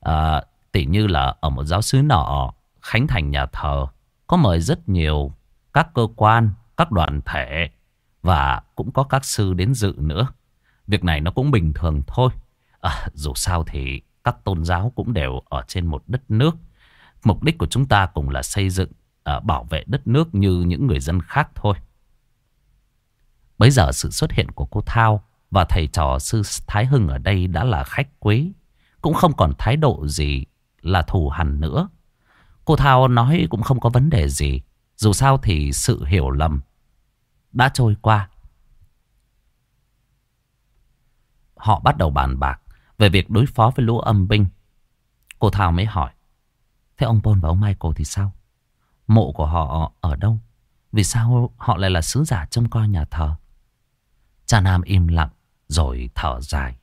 À, tỉ như là ở một giáo sứ nọ, Khánh Thành nhà thờ, có mời rất nhiều các cơ quan, các đoàn thể và cũng có các sư đến dự nữa. Việc này nó cũng bình thường thôi. À, dù sao thì các tôn giáo cũng đều ở trên một đất nước. Mục đích của chúng ta cũng là xây dựng, à, bảo vệ đất nước như những người dân khác thôi. Bây giờ sự xuất hiện của cô Thao và thầy trò sư Thái Hưng ở đây đã là khách quý. Cũng không còn thái độ gì là thù hằn nữa. Cô Thao nói cũng không có vấn đề gì. Dù sao thì sự hiểu lầm đã trôi qua. Họ bắt đầu bàn bạc về việc đối phó với lũ âm binh. Cô Thảo mới hỏi. Thế ông Paul và ông Michael thì sao? Mộ của họ ở đâu? Vì sao họ lại là sứ giả trông coi nhà thờ? Cha Nam im lặng rồi thở dài.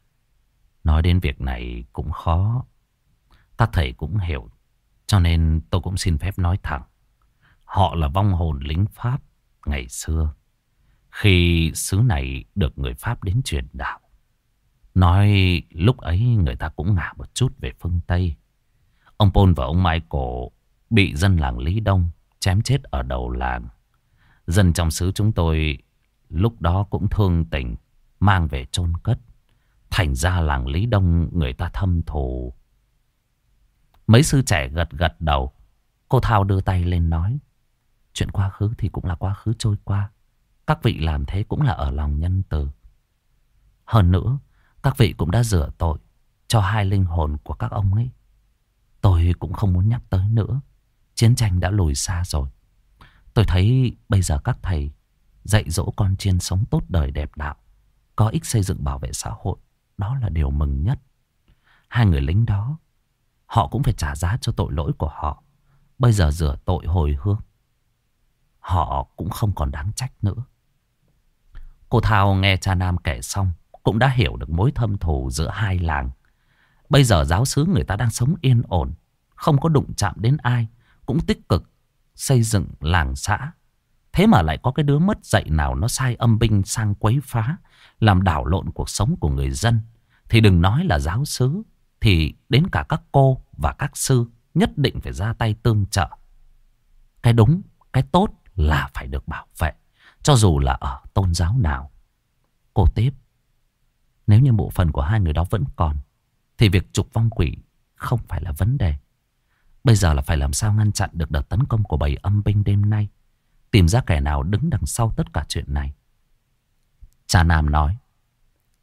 Nói đến việc này cũng khó. Các thầy cũng hiểu. Cho nên tôi cũng xin phép nói thẳng. Họ là vong hồn lính Pháp ngày xưa. Khi xứ này được người Pháp đến truyền đạo. Nói lúc ấy người ta cũng ngả một chút về phương Tây. Ông Paul và ông Michael bị dân làng Lý Đông chém chết ở đầu làng. Dân trong xứ chúng tôi lúc đó cũng thương tình, mang về chôn cất. Thành ra làng Lý Đông người ta thâm thù. Mấy sư trẻ gật gật đầu. Cô Thao đưa tay lên nói. Chuyện quá khứ thì cũng là quá khứ trôi qua. Các vị làm thế cũng là ở lòng nhân từ. Hơn nữa, các vị cũng đã rửa tội cho hai linh hồn của các ông ấy. Tôi cũng không muốn nhắc tới nữa. Chiến tranh đã lùi xa rồi. Tôi thấy bây giờ các thầy dạy dỗ con chiên sống tốt đời đẹp đạo. Có ích xây dựng bảo vệ xã hội. Đó là điều mừng nhất. Hai người lính đó, họ cũng phải trả giá cho tội lỗi của họ. Bây giờ rửa tội hồi hương. Họ cũng không còn đáng trách nữa. Cô Thao nghe cha Nam kể xong, cũng đã hiểu được mối thâm thù giữa hai làng. Bây giờ giáo sứ người ta đang sống yên ổn, không có đụng chạm đến ai, cũng tích cực xây dựng làng xã. Thế mà lại có cái đứa mất dạy nào nó sai âm binh sang quấy phá, làm đảo lộn cuộc sống của người dân. Thì đừng nói là giáo sứ, thì đến cả các cô và các sư nhất định phải ra tay tương trợ. Cái đúng, cái tốt là phải được bảo vệ, cho dù là ở tôn giáo nào. Cô tiếp, nếu như bộ phận của hai người đó vẫn còn, thì việc trục vong quỷ không phải là vấn đề. Bây giờ là phải làm sao ngăn chặn được đợt tấn công của bầy âm binh đêm nay. Tìm ra kẻ nào đứng đằng sau tất cả chuyện này. Cha Nam nói.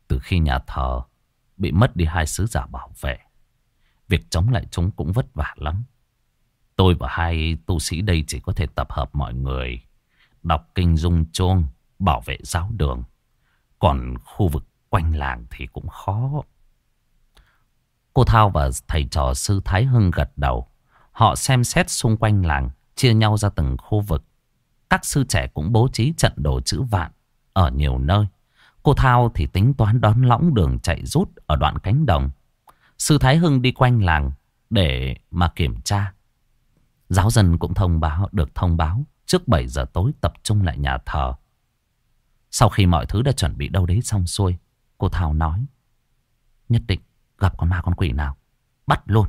Từ khi nhà thờ bị mất đi hai sứ giả bảo vệ. Việc chống lại chúng cũng vất vả lắm. Tôi và hai tu sĩ đây chỉ có thể tập hợp mọi người. Đọc kinh dung chuông, bảo vệ giáo đường. Còn khu vực quanh làng thì cũng khó. Cô Thao và thầy trò sư Thái Hưng gật đầu. Họ xem xét xung quanh làng, chia nhau ra từng khu vực. Các sư trẻ cũng bố trí trận đồ chữ vạn ở nhiều nơi. Cô Thao thì tính toán đón lõng đường chạy rút ở đoạn cánh đồng. Sư Thái Hưng đi quanh làng để mà kiểm tra. Giáo dân cũng thông báo được thông báo trước 7 giờ tối tập trung lại nhà thờ. Sau khi mọi thứ đã chuẩn bị đâu đấy xong xuôi, cô Thao nói. Nhất định gặp con ma con quỷ nào, bắt luôn.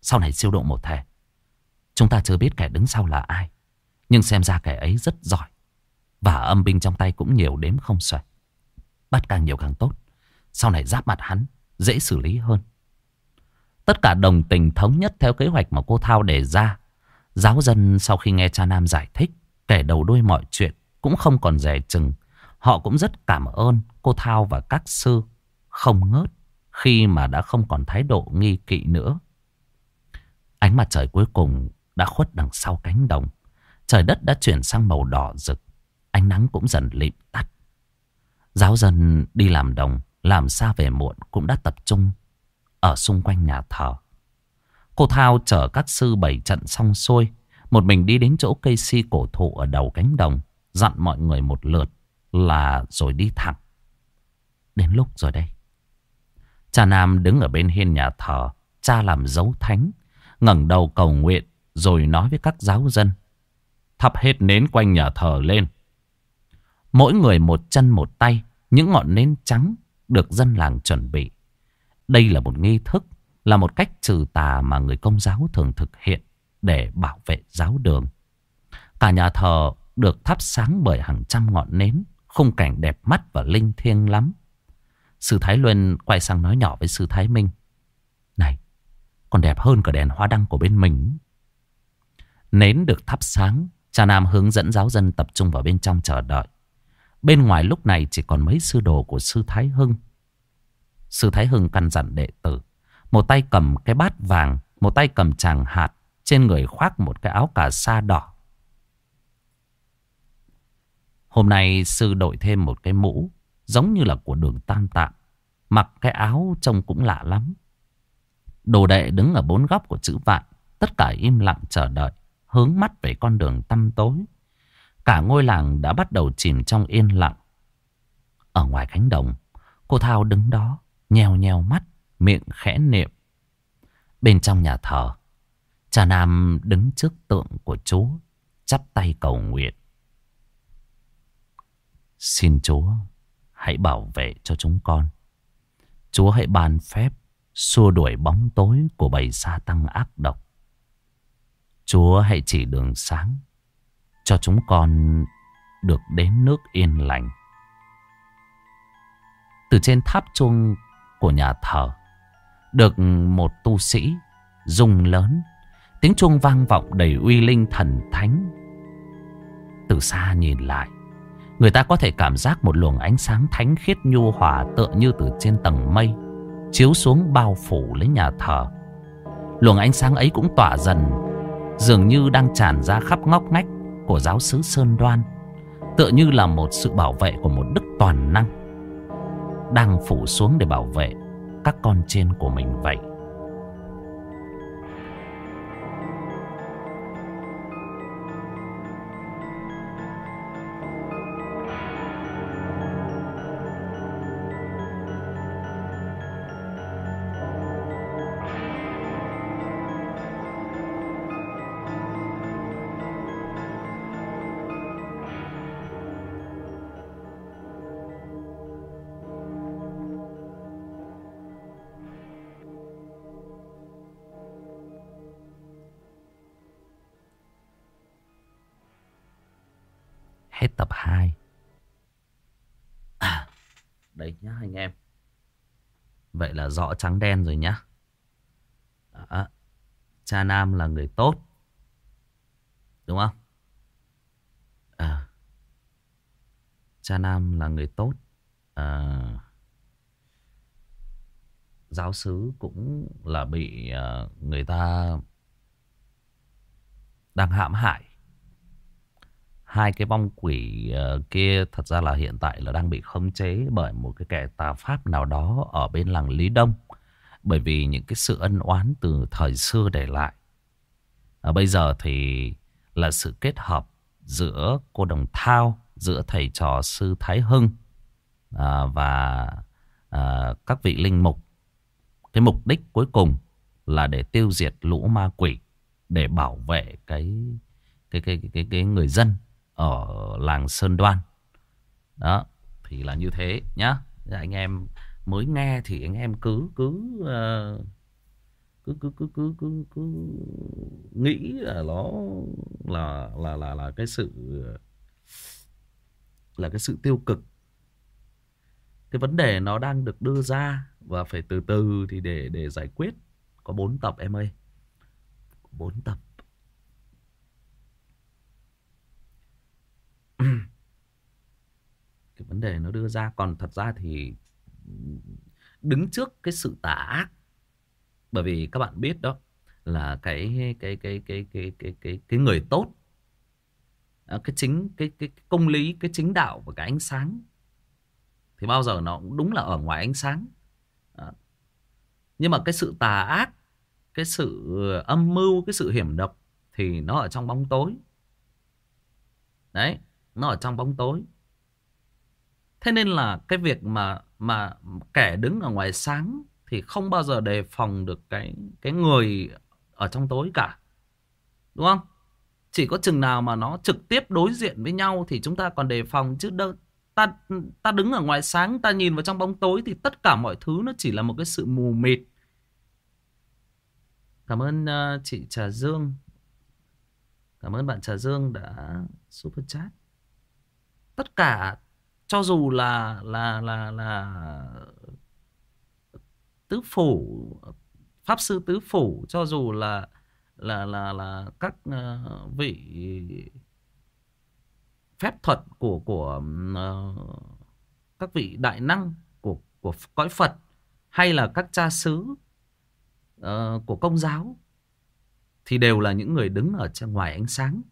Sau này siêu độ một thể. Chúng ta chưa biết kẻ đứng sau là ai. Nhưng xem ra kẻ ấy rất giỏi. Và âm binh trong tay cũng nhiều đếm không xuể. Bắt càng nhiều càng tốt. Sau này giáp mặt hắn, dễ xử lý hơn. Tất cả đồng tình thống nhất theo kế hoạch mà cô Thao đề ra. Giáo dân sau khi nghe cha Nam giải thích, kể đầu đuôi mọi chuyện, cũng không còn rẻ chừng. Họ cũng rất cảm ơn cô Thao và các sư không ngớt khi mà đã không còn thái độ nghi kỵ nữa. Ánh mặt trời cuối cùng đã khuất đằng sau cánh đồng. Trời đất đã chuyển sang màu đỏ rực. Ánh nắng cũng dần lịm tắt. Giáo dân đi làm đồng, làm xa về muộn cũng đã tập trung ở xung quanh nhà thờ. Cô Thao chở các sư bảy trận xong xuôi. Một mình đi đến chỗ cây si cổ thụ ở đầu cánh đồng. Dặn mọi người một lượt là rồi đi thẳng. Đến lúc rồi đây. Cha Nam đứng ở bên hiên nhà thờ. Cha làm dấu thánh. ngẩng đầu cầu nguyện rồi nói với các giáo dân. Thắp hết nến quanh nhà thờ lên. Mỗi người một chân một tay, những ngọn nến trắng được dân làng chuẩn bị. Đây là một nghi thức, là một cách trừ tà mà người công giáo thường thực hiện để bảo vệ giáo đường. Cả nhà thờ được thắp sáng bởi hàng trăm ngọn nến, khung cảnh đẹp mắt và linh thiêng lắm. Sư Thái Luân quay sang nói nhỏ với Sư Thái Minh. Này, còn đẹp hơn cả đèn hoa đăng của bên mình. Nến được thắp sáng, cha Nam hướng dẫn giáo dân tập trung vào bên trong chờ đợi. Bên ngoài lúc này chỉ còn mấy sư đồ của sư Thái Hưng. Sư Thái Hưng căn dặn đệ tử. Một tay cầm cái bát vàng, một tay cầm tràng hạt, trên người khoác một cái áo cà sa đỏ. Hôm nay sư đội thêm một cái mũ, giống như là của đường tam tạng. Mặc cái áo trông cũng lạ lắm. Đồ đệ đứng ở bốn góc của chữ vạn, tất cả im lặng chờ đợi hướng mắt về con đường tăm tối. Cả ngôi làng đã bắt đầu chìm trong yên lặng. Ở ngoài cánh đồng, cô Thao đứng đó, nheo nheo mắt, miệng khẽ niệm. Bên trong nhà thờ, cha Nam đứng trước tượng của Chúa, chắp tay cầu nguyện. Xin Chúa hãy bảo vệ cho chúng con. Chúa hãy ban phép xua đuổi bóng tối của bầy sa tăng ác độc. Chúa hãy chỉ đường sáng cho chúng con được đến nước yên lành. Từ trên tháp chuông của nhà thờ, được một tu sĩ rung lớn, tiếng chuông vang vọng đầy uy linh thần thánh. Từ xa nhìn lại, người ta có thể cảm giác một luồng ánh sáng thánh khiết nhu hòa tựa như từ trên tầng mây, chiếu xuống bao phủ lấy nhà thờ. Luồng ánh sáng ấy cũng tỏa dần, dường như đang tràn ra khắp ngóc ngách của giáo xứ Sơn Đoan, tựa như là một sự bảo vệ của một đức toàn năng đang phủ xuống để bảo vệ các con trên của mình vậy. Rõ trắng đen rồi nhá Đó. Cha Nam là người tốt Đúng không? À. Cha Nam là người tốt à. Giáo sứ cũng là bị uh, người ta đang hãm hại hai cái vong quỷ uh, kia thật ra là hiện tại là đang bị khống chế bởi một cái kẻ tà pháp nào đó ở bên làng Lý Đông. Bởi vì những cái sự ân oán từ thời xưa để lại. À, bây giờ thì là sự kết hợp giữa cô Đồng Thao, giữa thầy trò sư Thái Hưng à, và à, các vị linh mục. Cái mục đích cuối cùng là để tiêu diệt lũ ma quỷ, để bảo vệ cái cái cái cái cái, cái người dân ở làng Sơn Đoan. Đó, thì là như thế nhá. Dạ, anh em mới nghe thì anh em cứ cứ uh, cứ cứ cứ cứ cứ, cứ nghĩ là nó là là là là cái sự là cái sự tiêu cực. Cái vấn đề nó đang được đưa ra và phải từ từ thì để để giải quyết. Có bốn tập em ơi. bốn tập. cái vấn đề nó đưa ra, còn thật ra thì đứng trước cái sự tà ác, bởi vì các bạn biết đó, là cái cái cái cái cái cái cái cái người tốt à, cái chính, cái cái công lý, cái chính đạo và cái ánh sáng, thì bao giờ nó cũng đúng là ở ngoài ánh sáng. Nhưng mà cái sự tà ác, cái sự âm mưu, cái sự hiểm độc thì nó ở trong bóng tối. Đấy nó ở trong bóng tối. Thế nên là cái việc mà mà kẻ đứng ở ngoài sáng thì không bao giờ đề phòng được cái cái người ở trong tối cả. Đúng không? Chỉ có chừng nào mà nó trực tiếp đối diện với nhau thì chúng ta còn đề phòng chứ đâu. Ta ta đứng ở ngoài sáng ta nhìn vào trong bóng tối thì tất cả mọi thứ nó chỉ là một cái sự mù mịt. Cảm ơn uh, chị trà dương. Cảm ơn bạn trà dương đã super chat tất cả cho dù là là là là tứ phủ pháp sư tứ phủ cho dù là là là là các uh, vị phép thuật của của uh, các vị đại năng của của cõi Phật hay là các cha xứ uh, của công giáo thì đều là những người đứng ở trong ngoài ánh sáng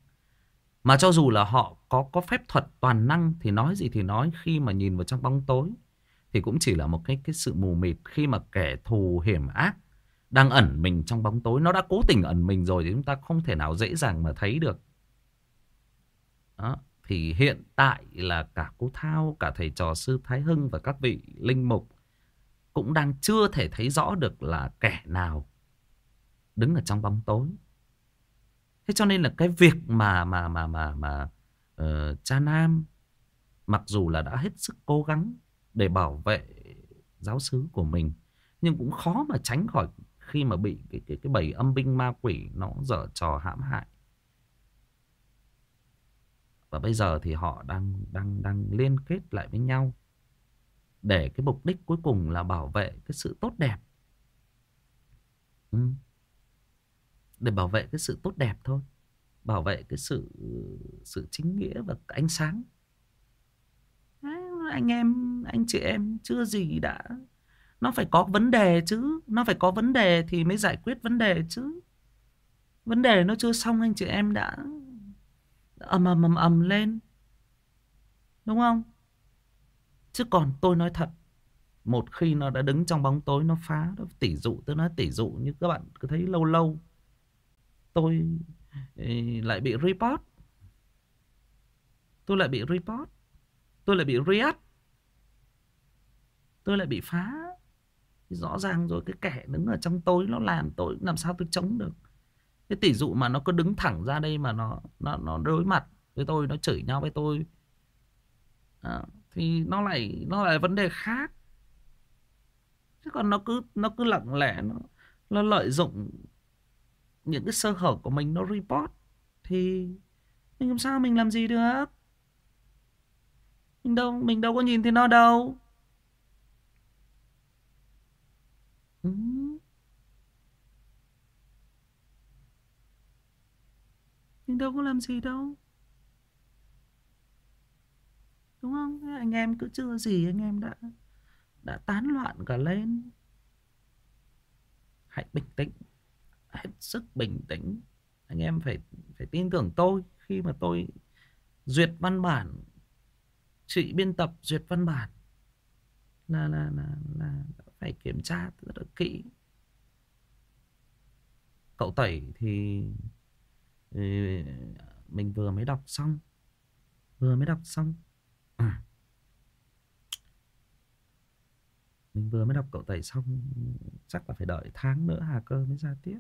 mà cho dù là họ có có phép thuật toàn năng thì nói gì thì nói khi mà nhìn vào trong bóng tối thì cũng chỉ là một cái cái sự mù mịt khi mà kẻ thù hiểm ác đang ẩn mình trong bóng tối nó đã cố tình ẩn mình rồi thì chúng ta không thể nào dễ dàng mà thấy được. Đó. Thì hiện tại là cả cô Thao, cả thầy trò sư Thái Hưng và các vị linh mục cũng đang chưa thể thấy rõ được là kẻ nào đứng ở trong bóng tối. Thế cho nên là cái việc mà mà mà mà mà uh, cha Nam mặc dù là đã hết sức cố gắng để bảo vệ giáo xứ của mình nhưng cũng khó mà tránh khỏi khi mà bị cái cái cái bầy âm binh ma quỷ nó dở trò hãm hại. Và bây giờ thì họ đang đang đang liên kết lại với nhau để cái mục đích cuối cùng là bảo vệ cái sự tốt đẹp. Ừ. Để bảo vệ cái sự tốt đẹp thôi. Bảo vệ cái sự sự chính nghĩa và ánh sáng. Đấy, anh em, anh chị em chưa gì đã nó phải có vấn đề chứ Nó phải có vấn đề thì mới giải quyết vấn đề chứ Vấn đề nó chưa xong anh chị em đã ầm ầm ầm ầm lên Đúng không? Chứ còn tôi nói thật Một khi nó đã đứng trong bóng tối Nó phá, nó tỉ dụ Tôi nói tỉ dụ như các bạn cứ thấy lâu lâu Tôi ờ, lại bị report. Tôi lại bị report. Tôi lại bị react Tôi lại bị phá. Rõ ràng rồi cái kẻ đứng ở trong tối nó làm tôi làm sao tôi chống được? Cái tỷ dụ mà nó cứ đứng thẳng ra đây mà nó nó nó đối mặt với tôi nó chửi nhau với tôi. À, thì nó lại nó lại vấn đề khác. Chứ còn nó cứ nó cứ lặng lẽ nó nó lợi dụng những cái sơ hở của mình nó report, thì mình làm sao mình làm gì được mình đâu mình đâu có nhìn thấy nó đâu Ừ. Nhưng đâu có làm gì đâu. Đúng không? Anh em cứ chưa gì, anh em đã đã tán loạn cả lên. Hãy bình tĩnh. Hết sức bình tĩnh. Anh em phải phải tin tưởng tôi khi mà tôi duyệt văn bản chị biên tập duyệt văn bản là là là là phải kiểm tra rất là kỹ cậu tẩy thì ừ, mình vừa mới đọc xong, vừa mới đọc xong à. mình vừa mới đọc cậu tẩy xong, chắc là phải đợi tháng nữa hà cơ mới ra tiếp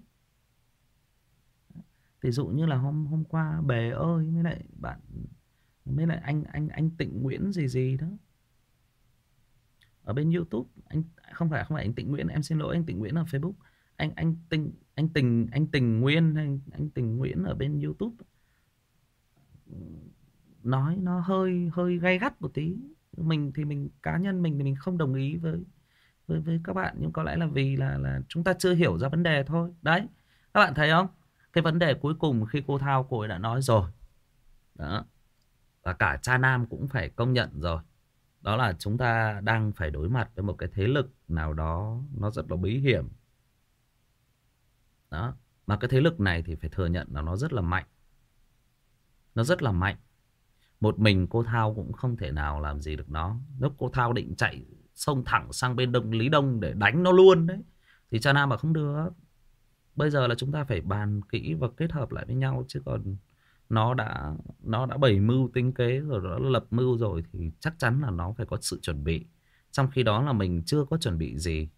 ví dụ như là hôm hôm qua bề ơi, mới lại bạn, mới lại anh anh anh tịnh nguyễn gì gì đó. Ở bên YouTube, anh, không phải không phải anh Tịnh Nguyễn, em xin lỗi, anh Tịnh Nguyễn ở Facebook. Anh anh Tình anh Tình anh Tình Nguyên, anh anh Tình Nguyễn ở bên YouTube. Nói nó hơi hơi gay gắt một tí. Mình thì mình, cá nhân mình thì mình không đồng ý với với với các bạn. Nhưng có lẽ là vì là là chúng ta chưa hiểu ra vấn đề thôi. Đấy, các bạn thấy không? Cái vấn đề cuối cùng khi cô thao cô ấy đã nói rồi. Đó. Và cả cha nam cũng phải công nhận rồi. Đó là chúng ta đang phải đối mặt với một cái thế lực nào đó nó rất là bí hiểm. Đó. Mà cái thế lực này thì phải thừa nhận là nó rất là mạnh. Nó rất là mạnh. Một mình cô thao cũng không thể nào làm gì được nó. Nếu cô thao định chạy xông thẳng sang bên đông lý đông để đánh nó luôn đấy, thì cha nam mà không được bây giờ là chúng ta phải bàn kỹ và kết hợp lại với nhau chứ còn nó đã nó đã bày mưu tính kế rồi, nó lập mưu rồi thì chắc chắn là nó phải có sự chuẩn bị trong khi đó là mình chưa có chuẩn bị gì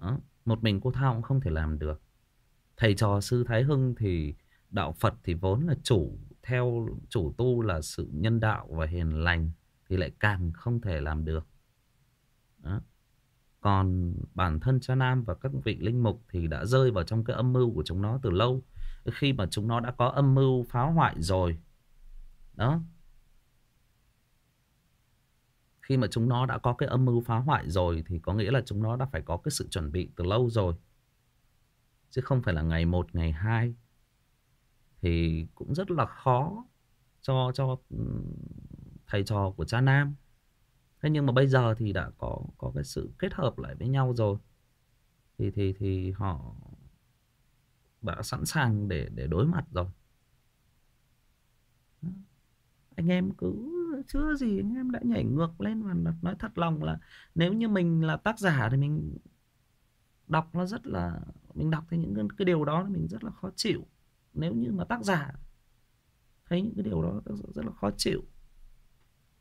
đó. một mình cô thao cũng không thể làm được thầy trò sư thái hưng thì đạo phật thì vốn là chủ, theo chủ tu là sự nhân đạo và hiền lành thì lại càng không thể làm được đó còn bản thân cha nam và các vị linh mục thì đã rơi vào trong cái âm mưu của chúng nó từ lâu. Khi mà chúng nó đã có âm mưu phá hoại rồi, đó. Khi mà chúng nó đã có cái âm mưu phá hoại rồi thì có nghĩa là chúng nó đã phải có cái sự chuẩn bị từ lâu rồi. Chứ không phải là ngày một, ngày hai thì cũng rất là khó cho cho thầy trò của cha nam thế nhưng mà bây giờ thì đã có có cái sự kết hợp lại với nhau rồi. Thì thì thì họ đã sẵn sàng để để đối mặt rồi. Anh em cứ chưa gì, anh em đã nhảy ngược lên và nói thật lòng là nếu như mình là tác giả thì mình đọc nó rất là, mình đọc thấy những cái điều đó mình rất là khó chịu. Nếu như mà tác giả thấy những cái điều đó rất là khó chịu.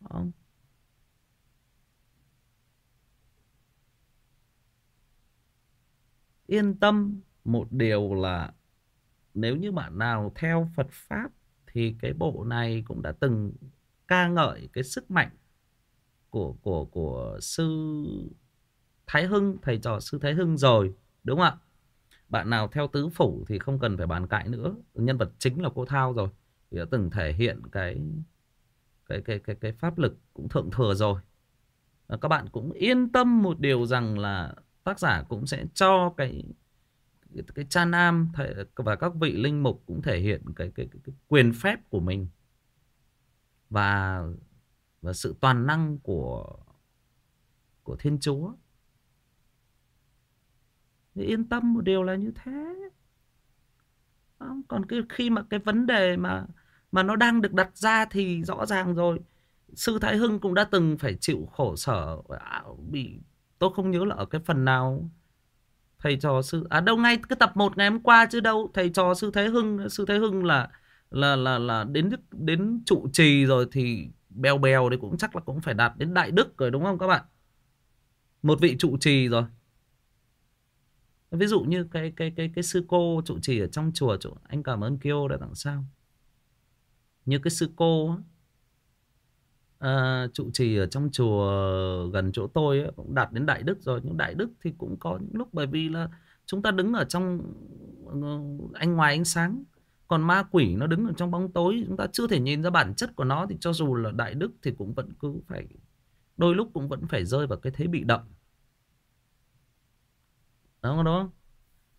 Không? Yên tâm một điều là nếu như bạn nào theo Phật Pháp thì cái bộ này cũng đã từng ca ngợi cái sức mạnh của của của sư Thái Hưng, thầy trò sư Thái Hưng rồi, đúng không ạ? Bạn nào theo tứ phủ thì không cần phải bàn cãi nữa, nhân vật chính là cô Thao rồi, thì đã từng thể hiện cái cái cái cái cái pháp lực cũng thượng thừa rồi. Và các bạn cũng yên tâm một điều rằng là tác giả cũng sẽ cho cái cái, cha nam và các vị linh mục cũng thể hiện cái, cái, cái, cái quyền phép của mình và và sự toàn năng của của Thiên Chúa. Thì yên tâm một điều là như thế. À, còn cái khi mà cái vấn đề mà mà nó đang được đặt ra thì rõ ràng rồi. Sư Thái Hưng cũng đã từng phải chịu khổ sở à, bị tôi không nhớ là ở cái phần nào. Thầy trò sư à đâu ngay cái tập 1 ngày hôm qua chứ đâu. Thầy trò sư Thế Hưng, sư Thế Hưng là là là là đến đến trụ trì rồi thì bèo bèo thì cũng chắc là cũng phải đạt đến đại đức rồi, đúng không các bạn? Một vị trụ trì rồi. Ví dụ như cái cái cái cái sư cô trụ trì ở trong chùa chỗ, anh cảm ơn Kiêu đã tặng sao. Như cái sư cô à, trụ trì ở trong chùa gần chỗ tôi ấy, cũng đạt đến đại đức rồi. Nhưng đại đức thì cũng có những lúc bởi vì là chúng ta đứng ở trong ờ, anh ngoài ánh sáng. Còn ma quỷ nó đứng ở trong bóng tối chúng ta chưa thể nhìn ra bản chất của nó. Thì cho dù là đại đức thì cũng vẫn cứ phải đôi lúc cũng vẫn phải rơi vào cái thế bị động. Đúng không? Đó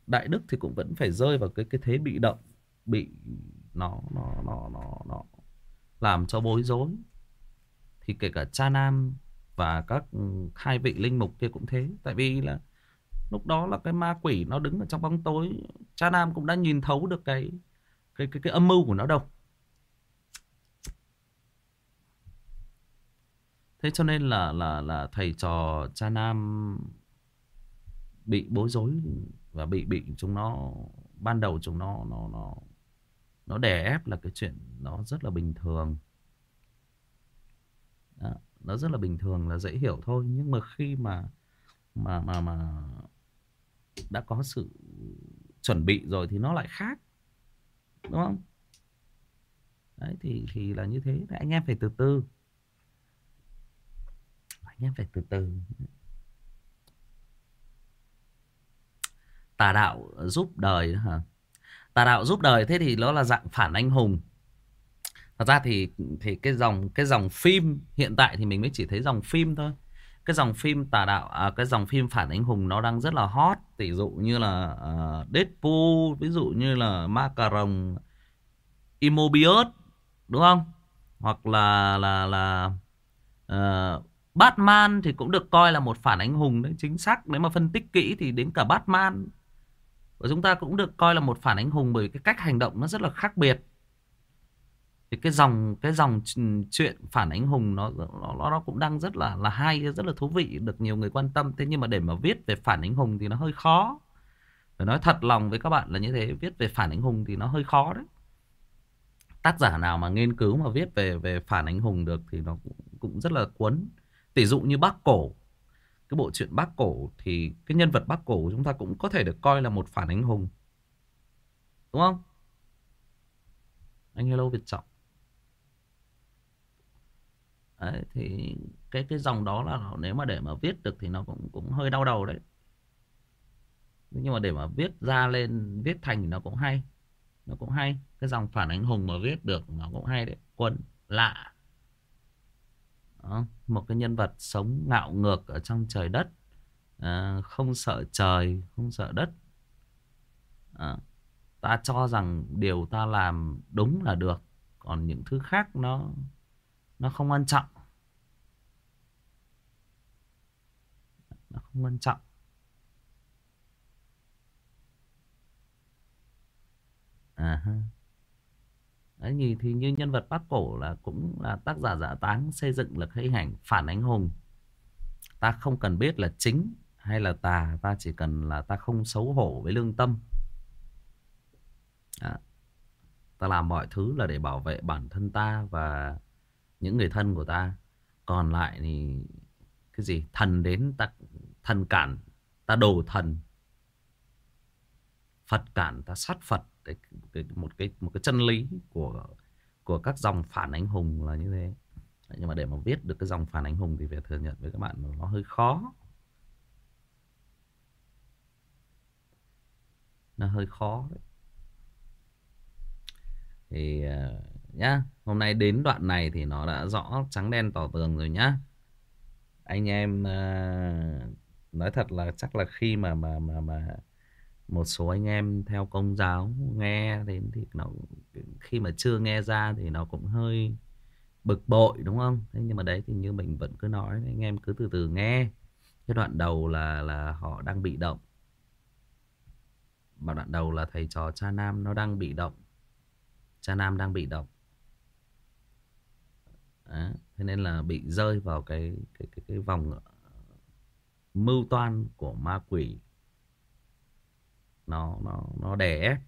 đại đức thì cũng vẫn phải rơi vào cái cái thế bị động bị nó nó nó nó nó làm cho bối rối thì kể cả cha nam và các ừ, hai vị linh mục kia cũng thế. Tại vì là lúc đó là cái ma quỷ nó đứng ở trong bóng tối, cha nam cũng đã nhìn thấu được cái cái cái cái âm mưu của nó đâu. Thế cho nên là là là thầy trò cha nam bị bối rối và bị bị chúng nó, ban đầu chúng nó nó nó nó đè ép là cái chuyện nó rất là bình thường đó, nó rất là bình thường là dễ hiểu thôi. Nhưng mà khi mà mà mà mà đã có sự chuẩn bị rồi thì nó lại khác đúng không? Đấy thì thì là như thế. Anh em phải từ từ. Anh em phải từ từ. Tà đạo giúp đời hả? Tà đạo giúp đời thế thì nó là dạng phản anh hùng thật ra thì thì cái dòng cái dòng phim hiện tại thì mình mới chỉ thấy dòng phim thôi. Cái dòng phim tà đạo à, cái dòng phim phản ánh hùng nó đang rất là hot. Ví dụ như là uh, Deadpool ví dụ như là Macaron Immobius đúng không? Hoặc là là là uh, Batman thì cũng được coi là một phản ánh hùng đấy chính xác. Nếu mà phân tích kỹ thì đến cả Batman. Của chúng ta cũng được coi là một phản ánh hùng bởi cái cách hành động nó rất là khác biệt thì cái dòng cái dòng chuyện phản ánh hùng nó nó nó cũng đang rất là là hay rất là thú vị được nhiều người quan tâm. Thế nhưng mà để mà viết về phản ánh hùng thì nó hơi khó. Phải nói thật lòng với các bạn là như thế viết về phản ánh hùng thì nó hơi khó đấy. Tác giả nào mà nghiên cứu mà viết về về phản ánh hùng được thì nó cũng, cũng rất là cuốn. Tỷ dụ như bác cổ cái bộ truyện bác cổ thì cái nhân vật bác cổ chúng ta cũng có thể được coi là một phản ánh hùng. Đúng không? Anh hello việt trọng đấy, thì cái cái dòng đó là nếu mà để mà viết được thì nó cũng cũng hơi đau đầu đấy. Nhưng mà để mà viết ra lên viết thành thì nó cũng hay nó cũng hay. Cái dòng phản ánh hùng mà viết được nó cũng hay đấy. Quân lạ. Đó, một cái nhân vật sống ngạo ngược ở trong trời đất. À, không sợ trời không sợ đất. À, ta cho rằng điều ta làm đúng là được. Còn những thứ khác nó nó không quan trọng. Nó không quan trọng. À ha Đấy, nhìn thì như nhân vật bác cổ là cũng là tác giả giả táng xây dựng lực hình ảnh phản ánh hùng. Ta không cần biết là chính hay là tà ta chỉ cần là ta không xấu hổ với lương tâm. Đó. ta làm mọi thứ là để bảo vệ bản thân ta và những người thân của ta. Còn lại thì cái gì? Thần đến ta thần cản ta đồ thần. Phật cản ta sát Phật. Cái, cái, một cái một cái chân lý của của các dòng phản ánh hùng là như thế. Nhưng mà để mà viết được cái dòng phản ánh hùng thì phải thừa nhận với các bạn nó hơi khó. Nó hơi khó đấy. Thì uh, nhá. Hôm nay đến đoạn này thì nó đã rõ trắng đen tỏ tường rồi nhá. Anh em ờ, nói thật là chắc là khi mà mà mà mà một số anh em theo công giáo nghe đến thì nó khi mà chưa nghe ra thì nó cũng hơi bực bội, đúng không? Thế nhưng mà đấy, thì như mình vẫn cứ nói, anh em cứ từ từ nghe. Cái đoạn đầu là là họ đang bị động. Mà đoạn đầu là thầy trò cha nam nó đang bị động. Cha nam đang bị động. Đấy. thế nên là bị rơi vào cái cái cái, cái vòng ờ, mưu toan của ma quỷ nó nó nó đè ép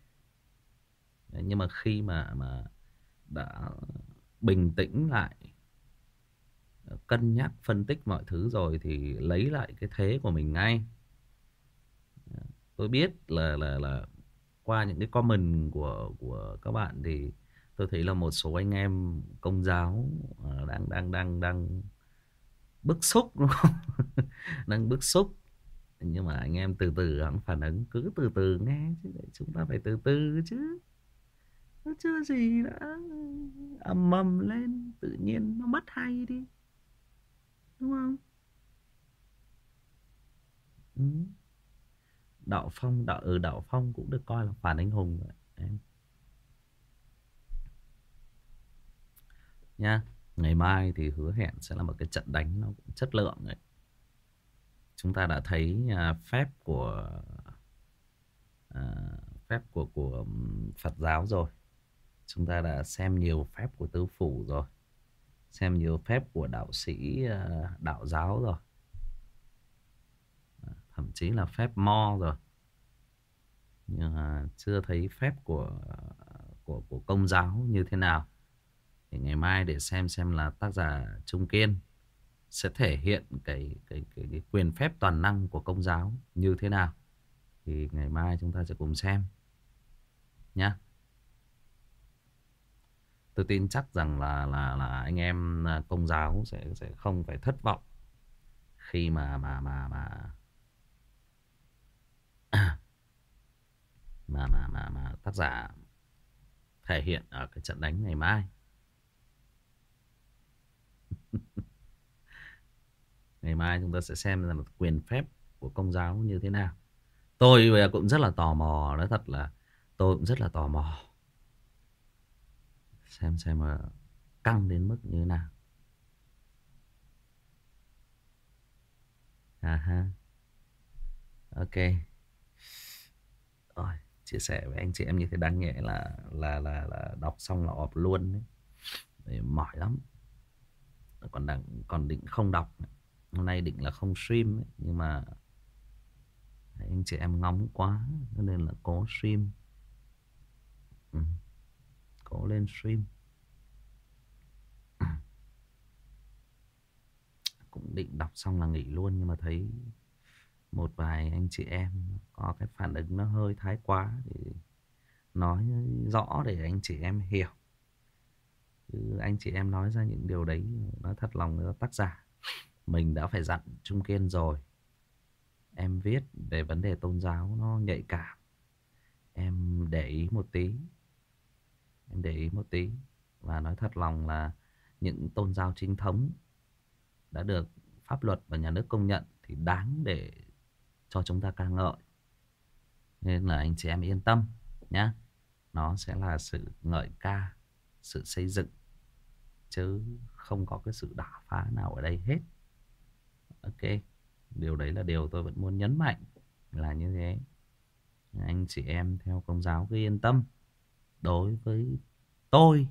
nhưng mà khi mà mà đã bình tĩnh lại cân nhắc phân tích mọi thứ rồi thì lấy lại cái thế của mình ngay tôi biết là là là qua những cái comment của của các bạn thì tôi thấy là một số anh em công giáo ờ, đang đang đang đang bức xúc đúng không? Đang bức xúc. Nhưng mà anh em từ từ hẳn phản ứng cứ từ từ nghe chứ chúng ta phải từ từ chứ. Nó chưa gì đã ầm mầm lên tự nhiên nó mất hay đi. Đúng không? Ừ. đạo phong đạo ở ừ, đạo phong cũng được coi là phản anh hùng rồi. Em nha ngày mai thì hứa hẹn sẽ là một cái trận đánh nó cũng chất lượng đấy. Chúng ta đã thấy à, phép của uh, phép của của Phật giáo rồi. Chúng ta đã xem nhiều phép của tư phủ rồi. Xem nhiều phép của đạo sĩ à, đạo giáo rồi. Thậm chí là phép mo rồi. Nhưng mà chưa thấy phép của của của công giáo như thế nào thì ngày mai để xem xem là tác giả Trung Kiên sẽ thể hiện cái, cái, cái, cái quyền phép toàn năng của công giáo như thế nào. Thì ngày mai chúng ta sẽ cùng xem nhá. Tôi tin chắc rằng là là là anh em à, công giáo sẽ sẽ không phải thất vọng khi mà mà mà mà mà mà mà, mà tác giả thể hiện ở cái trận đánh ngày mai. Ngày mai chúng ta sẽ xem là quyền phép của công giáo như thế nào. Tôi cũng rất là tò mò, nói thật là tôi cũng rất là tò mò. Xem xem mà căng đến mức như thế nào. À ha. Ok. Rồi, chia sẻ với anh chị em như thế đáng nhẹ là là là là đọc xong là ọp luôn đấy. Mỏi lắm. Còn đang còn định không đọc. Hôm nay định là không stream ấy, nhưng mà anh chị em ngóng quá nên là cố stream. Ừ. Cố lên stream. Cũng định đọc xong là nghỉ luôn nhưng mà thấy một vài anh chị em có cái phản ứng nó hơi thái quá thì nói rõ để anh chị em hiểu. Chứ anh chị em nói ra những điều đấy nói thật lòng tác giả mình đã phải dặn Trung Kiên rồi. Em viết về vấn đề tôn giáo nó nhạy cảm. Em để ý một tí. Em để ý một tí. Và nói thật lòng là những tôn giáo chính thống đã được pháp luật và nhà nước công nhận thì đáng để cho chúng ta ca ngợi. Nên là anh chị em yên tâm nhé. Nó sẽ là sự ngợi ca, sự xây dựng. Chứ không có cái sự đả phá nào ở đây hết. Ok, điều đấy là điều tôi vẫn muốn nhấn mạnh là như thế. Anh chị em theo công giáo cứ yên tâm. Đối với tôi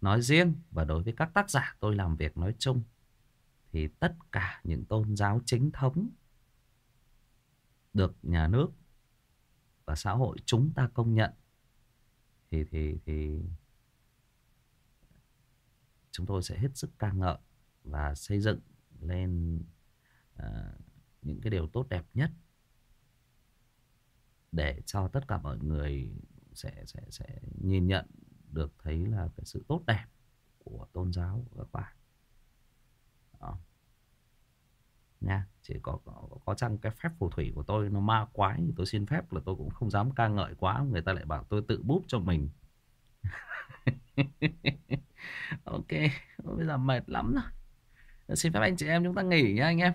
nói riêng và đối với các tác giả tôi làm việc nói chung thì tất cả những tôn giáo chính thống được nhà nước và xã hội chúng ta công nhận thì thì thì chúng tôi sẽ hết sức ca ngợi và xây dựng lên uh, những cái điều tốt đẹp nhất để cho tất cả mọi người sẽ sẽ sẽ nhìn nhận được thấy là cái sự tốt đẹp của tôn giáo của các bạn Đó. nha chỉ có, có có chăng cái phép phù thủy của tôi nó ma quái thì tôi xin phép là tôi cũng không dám ca ngợi quá người ta lại bảo tôi tự búp cho mình ok, bây giờ mệt lắm rồi. Xin phép anh chị em chúng ta nghỉ nha anh em.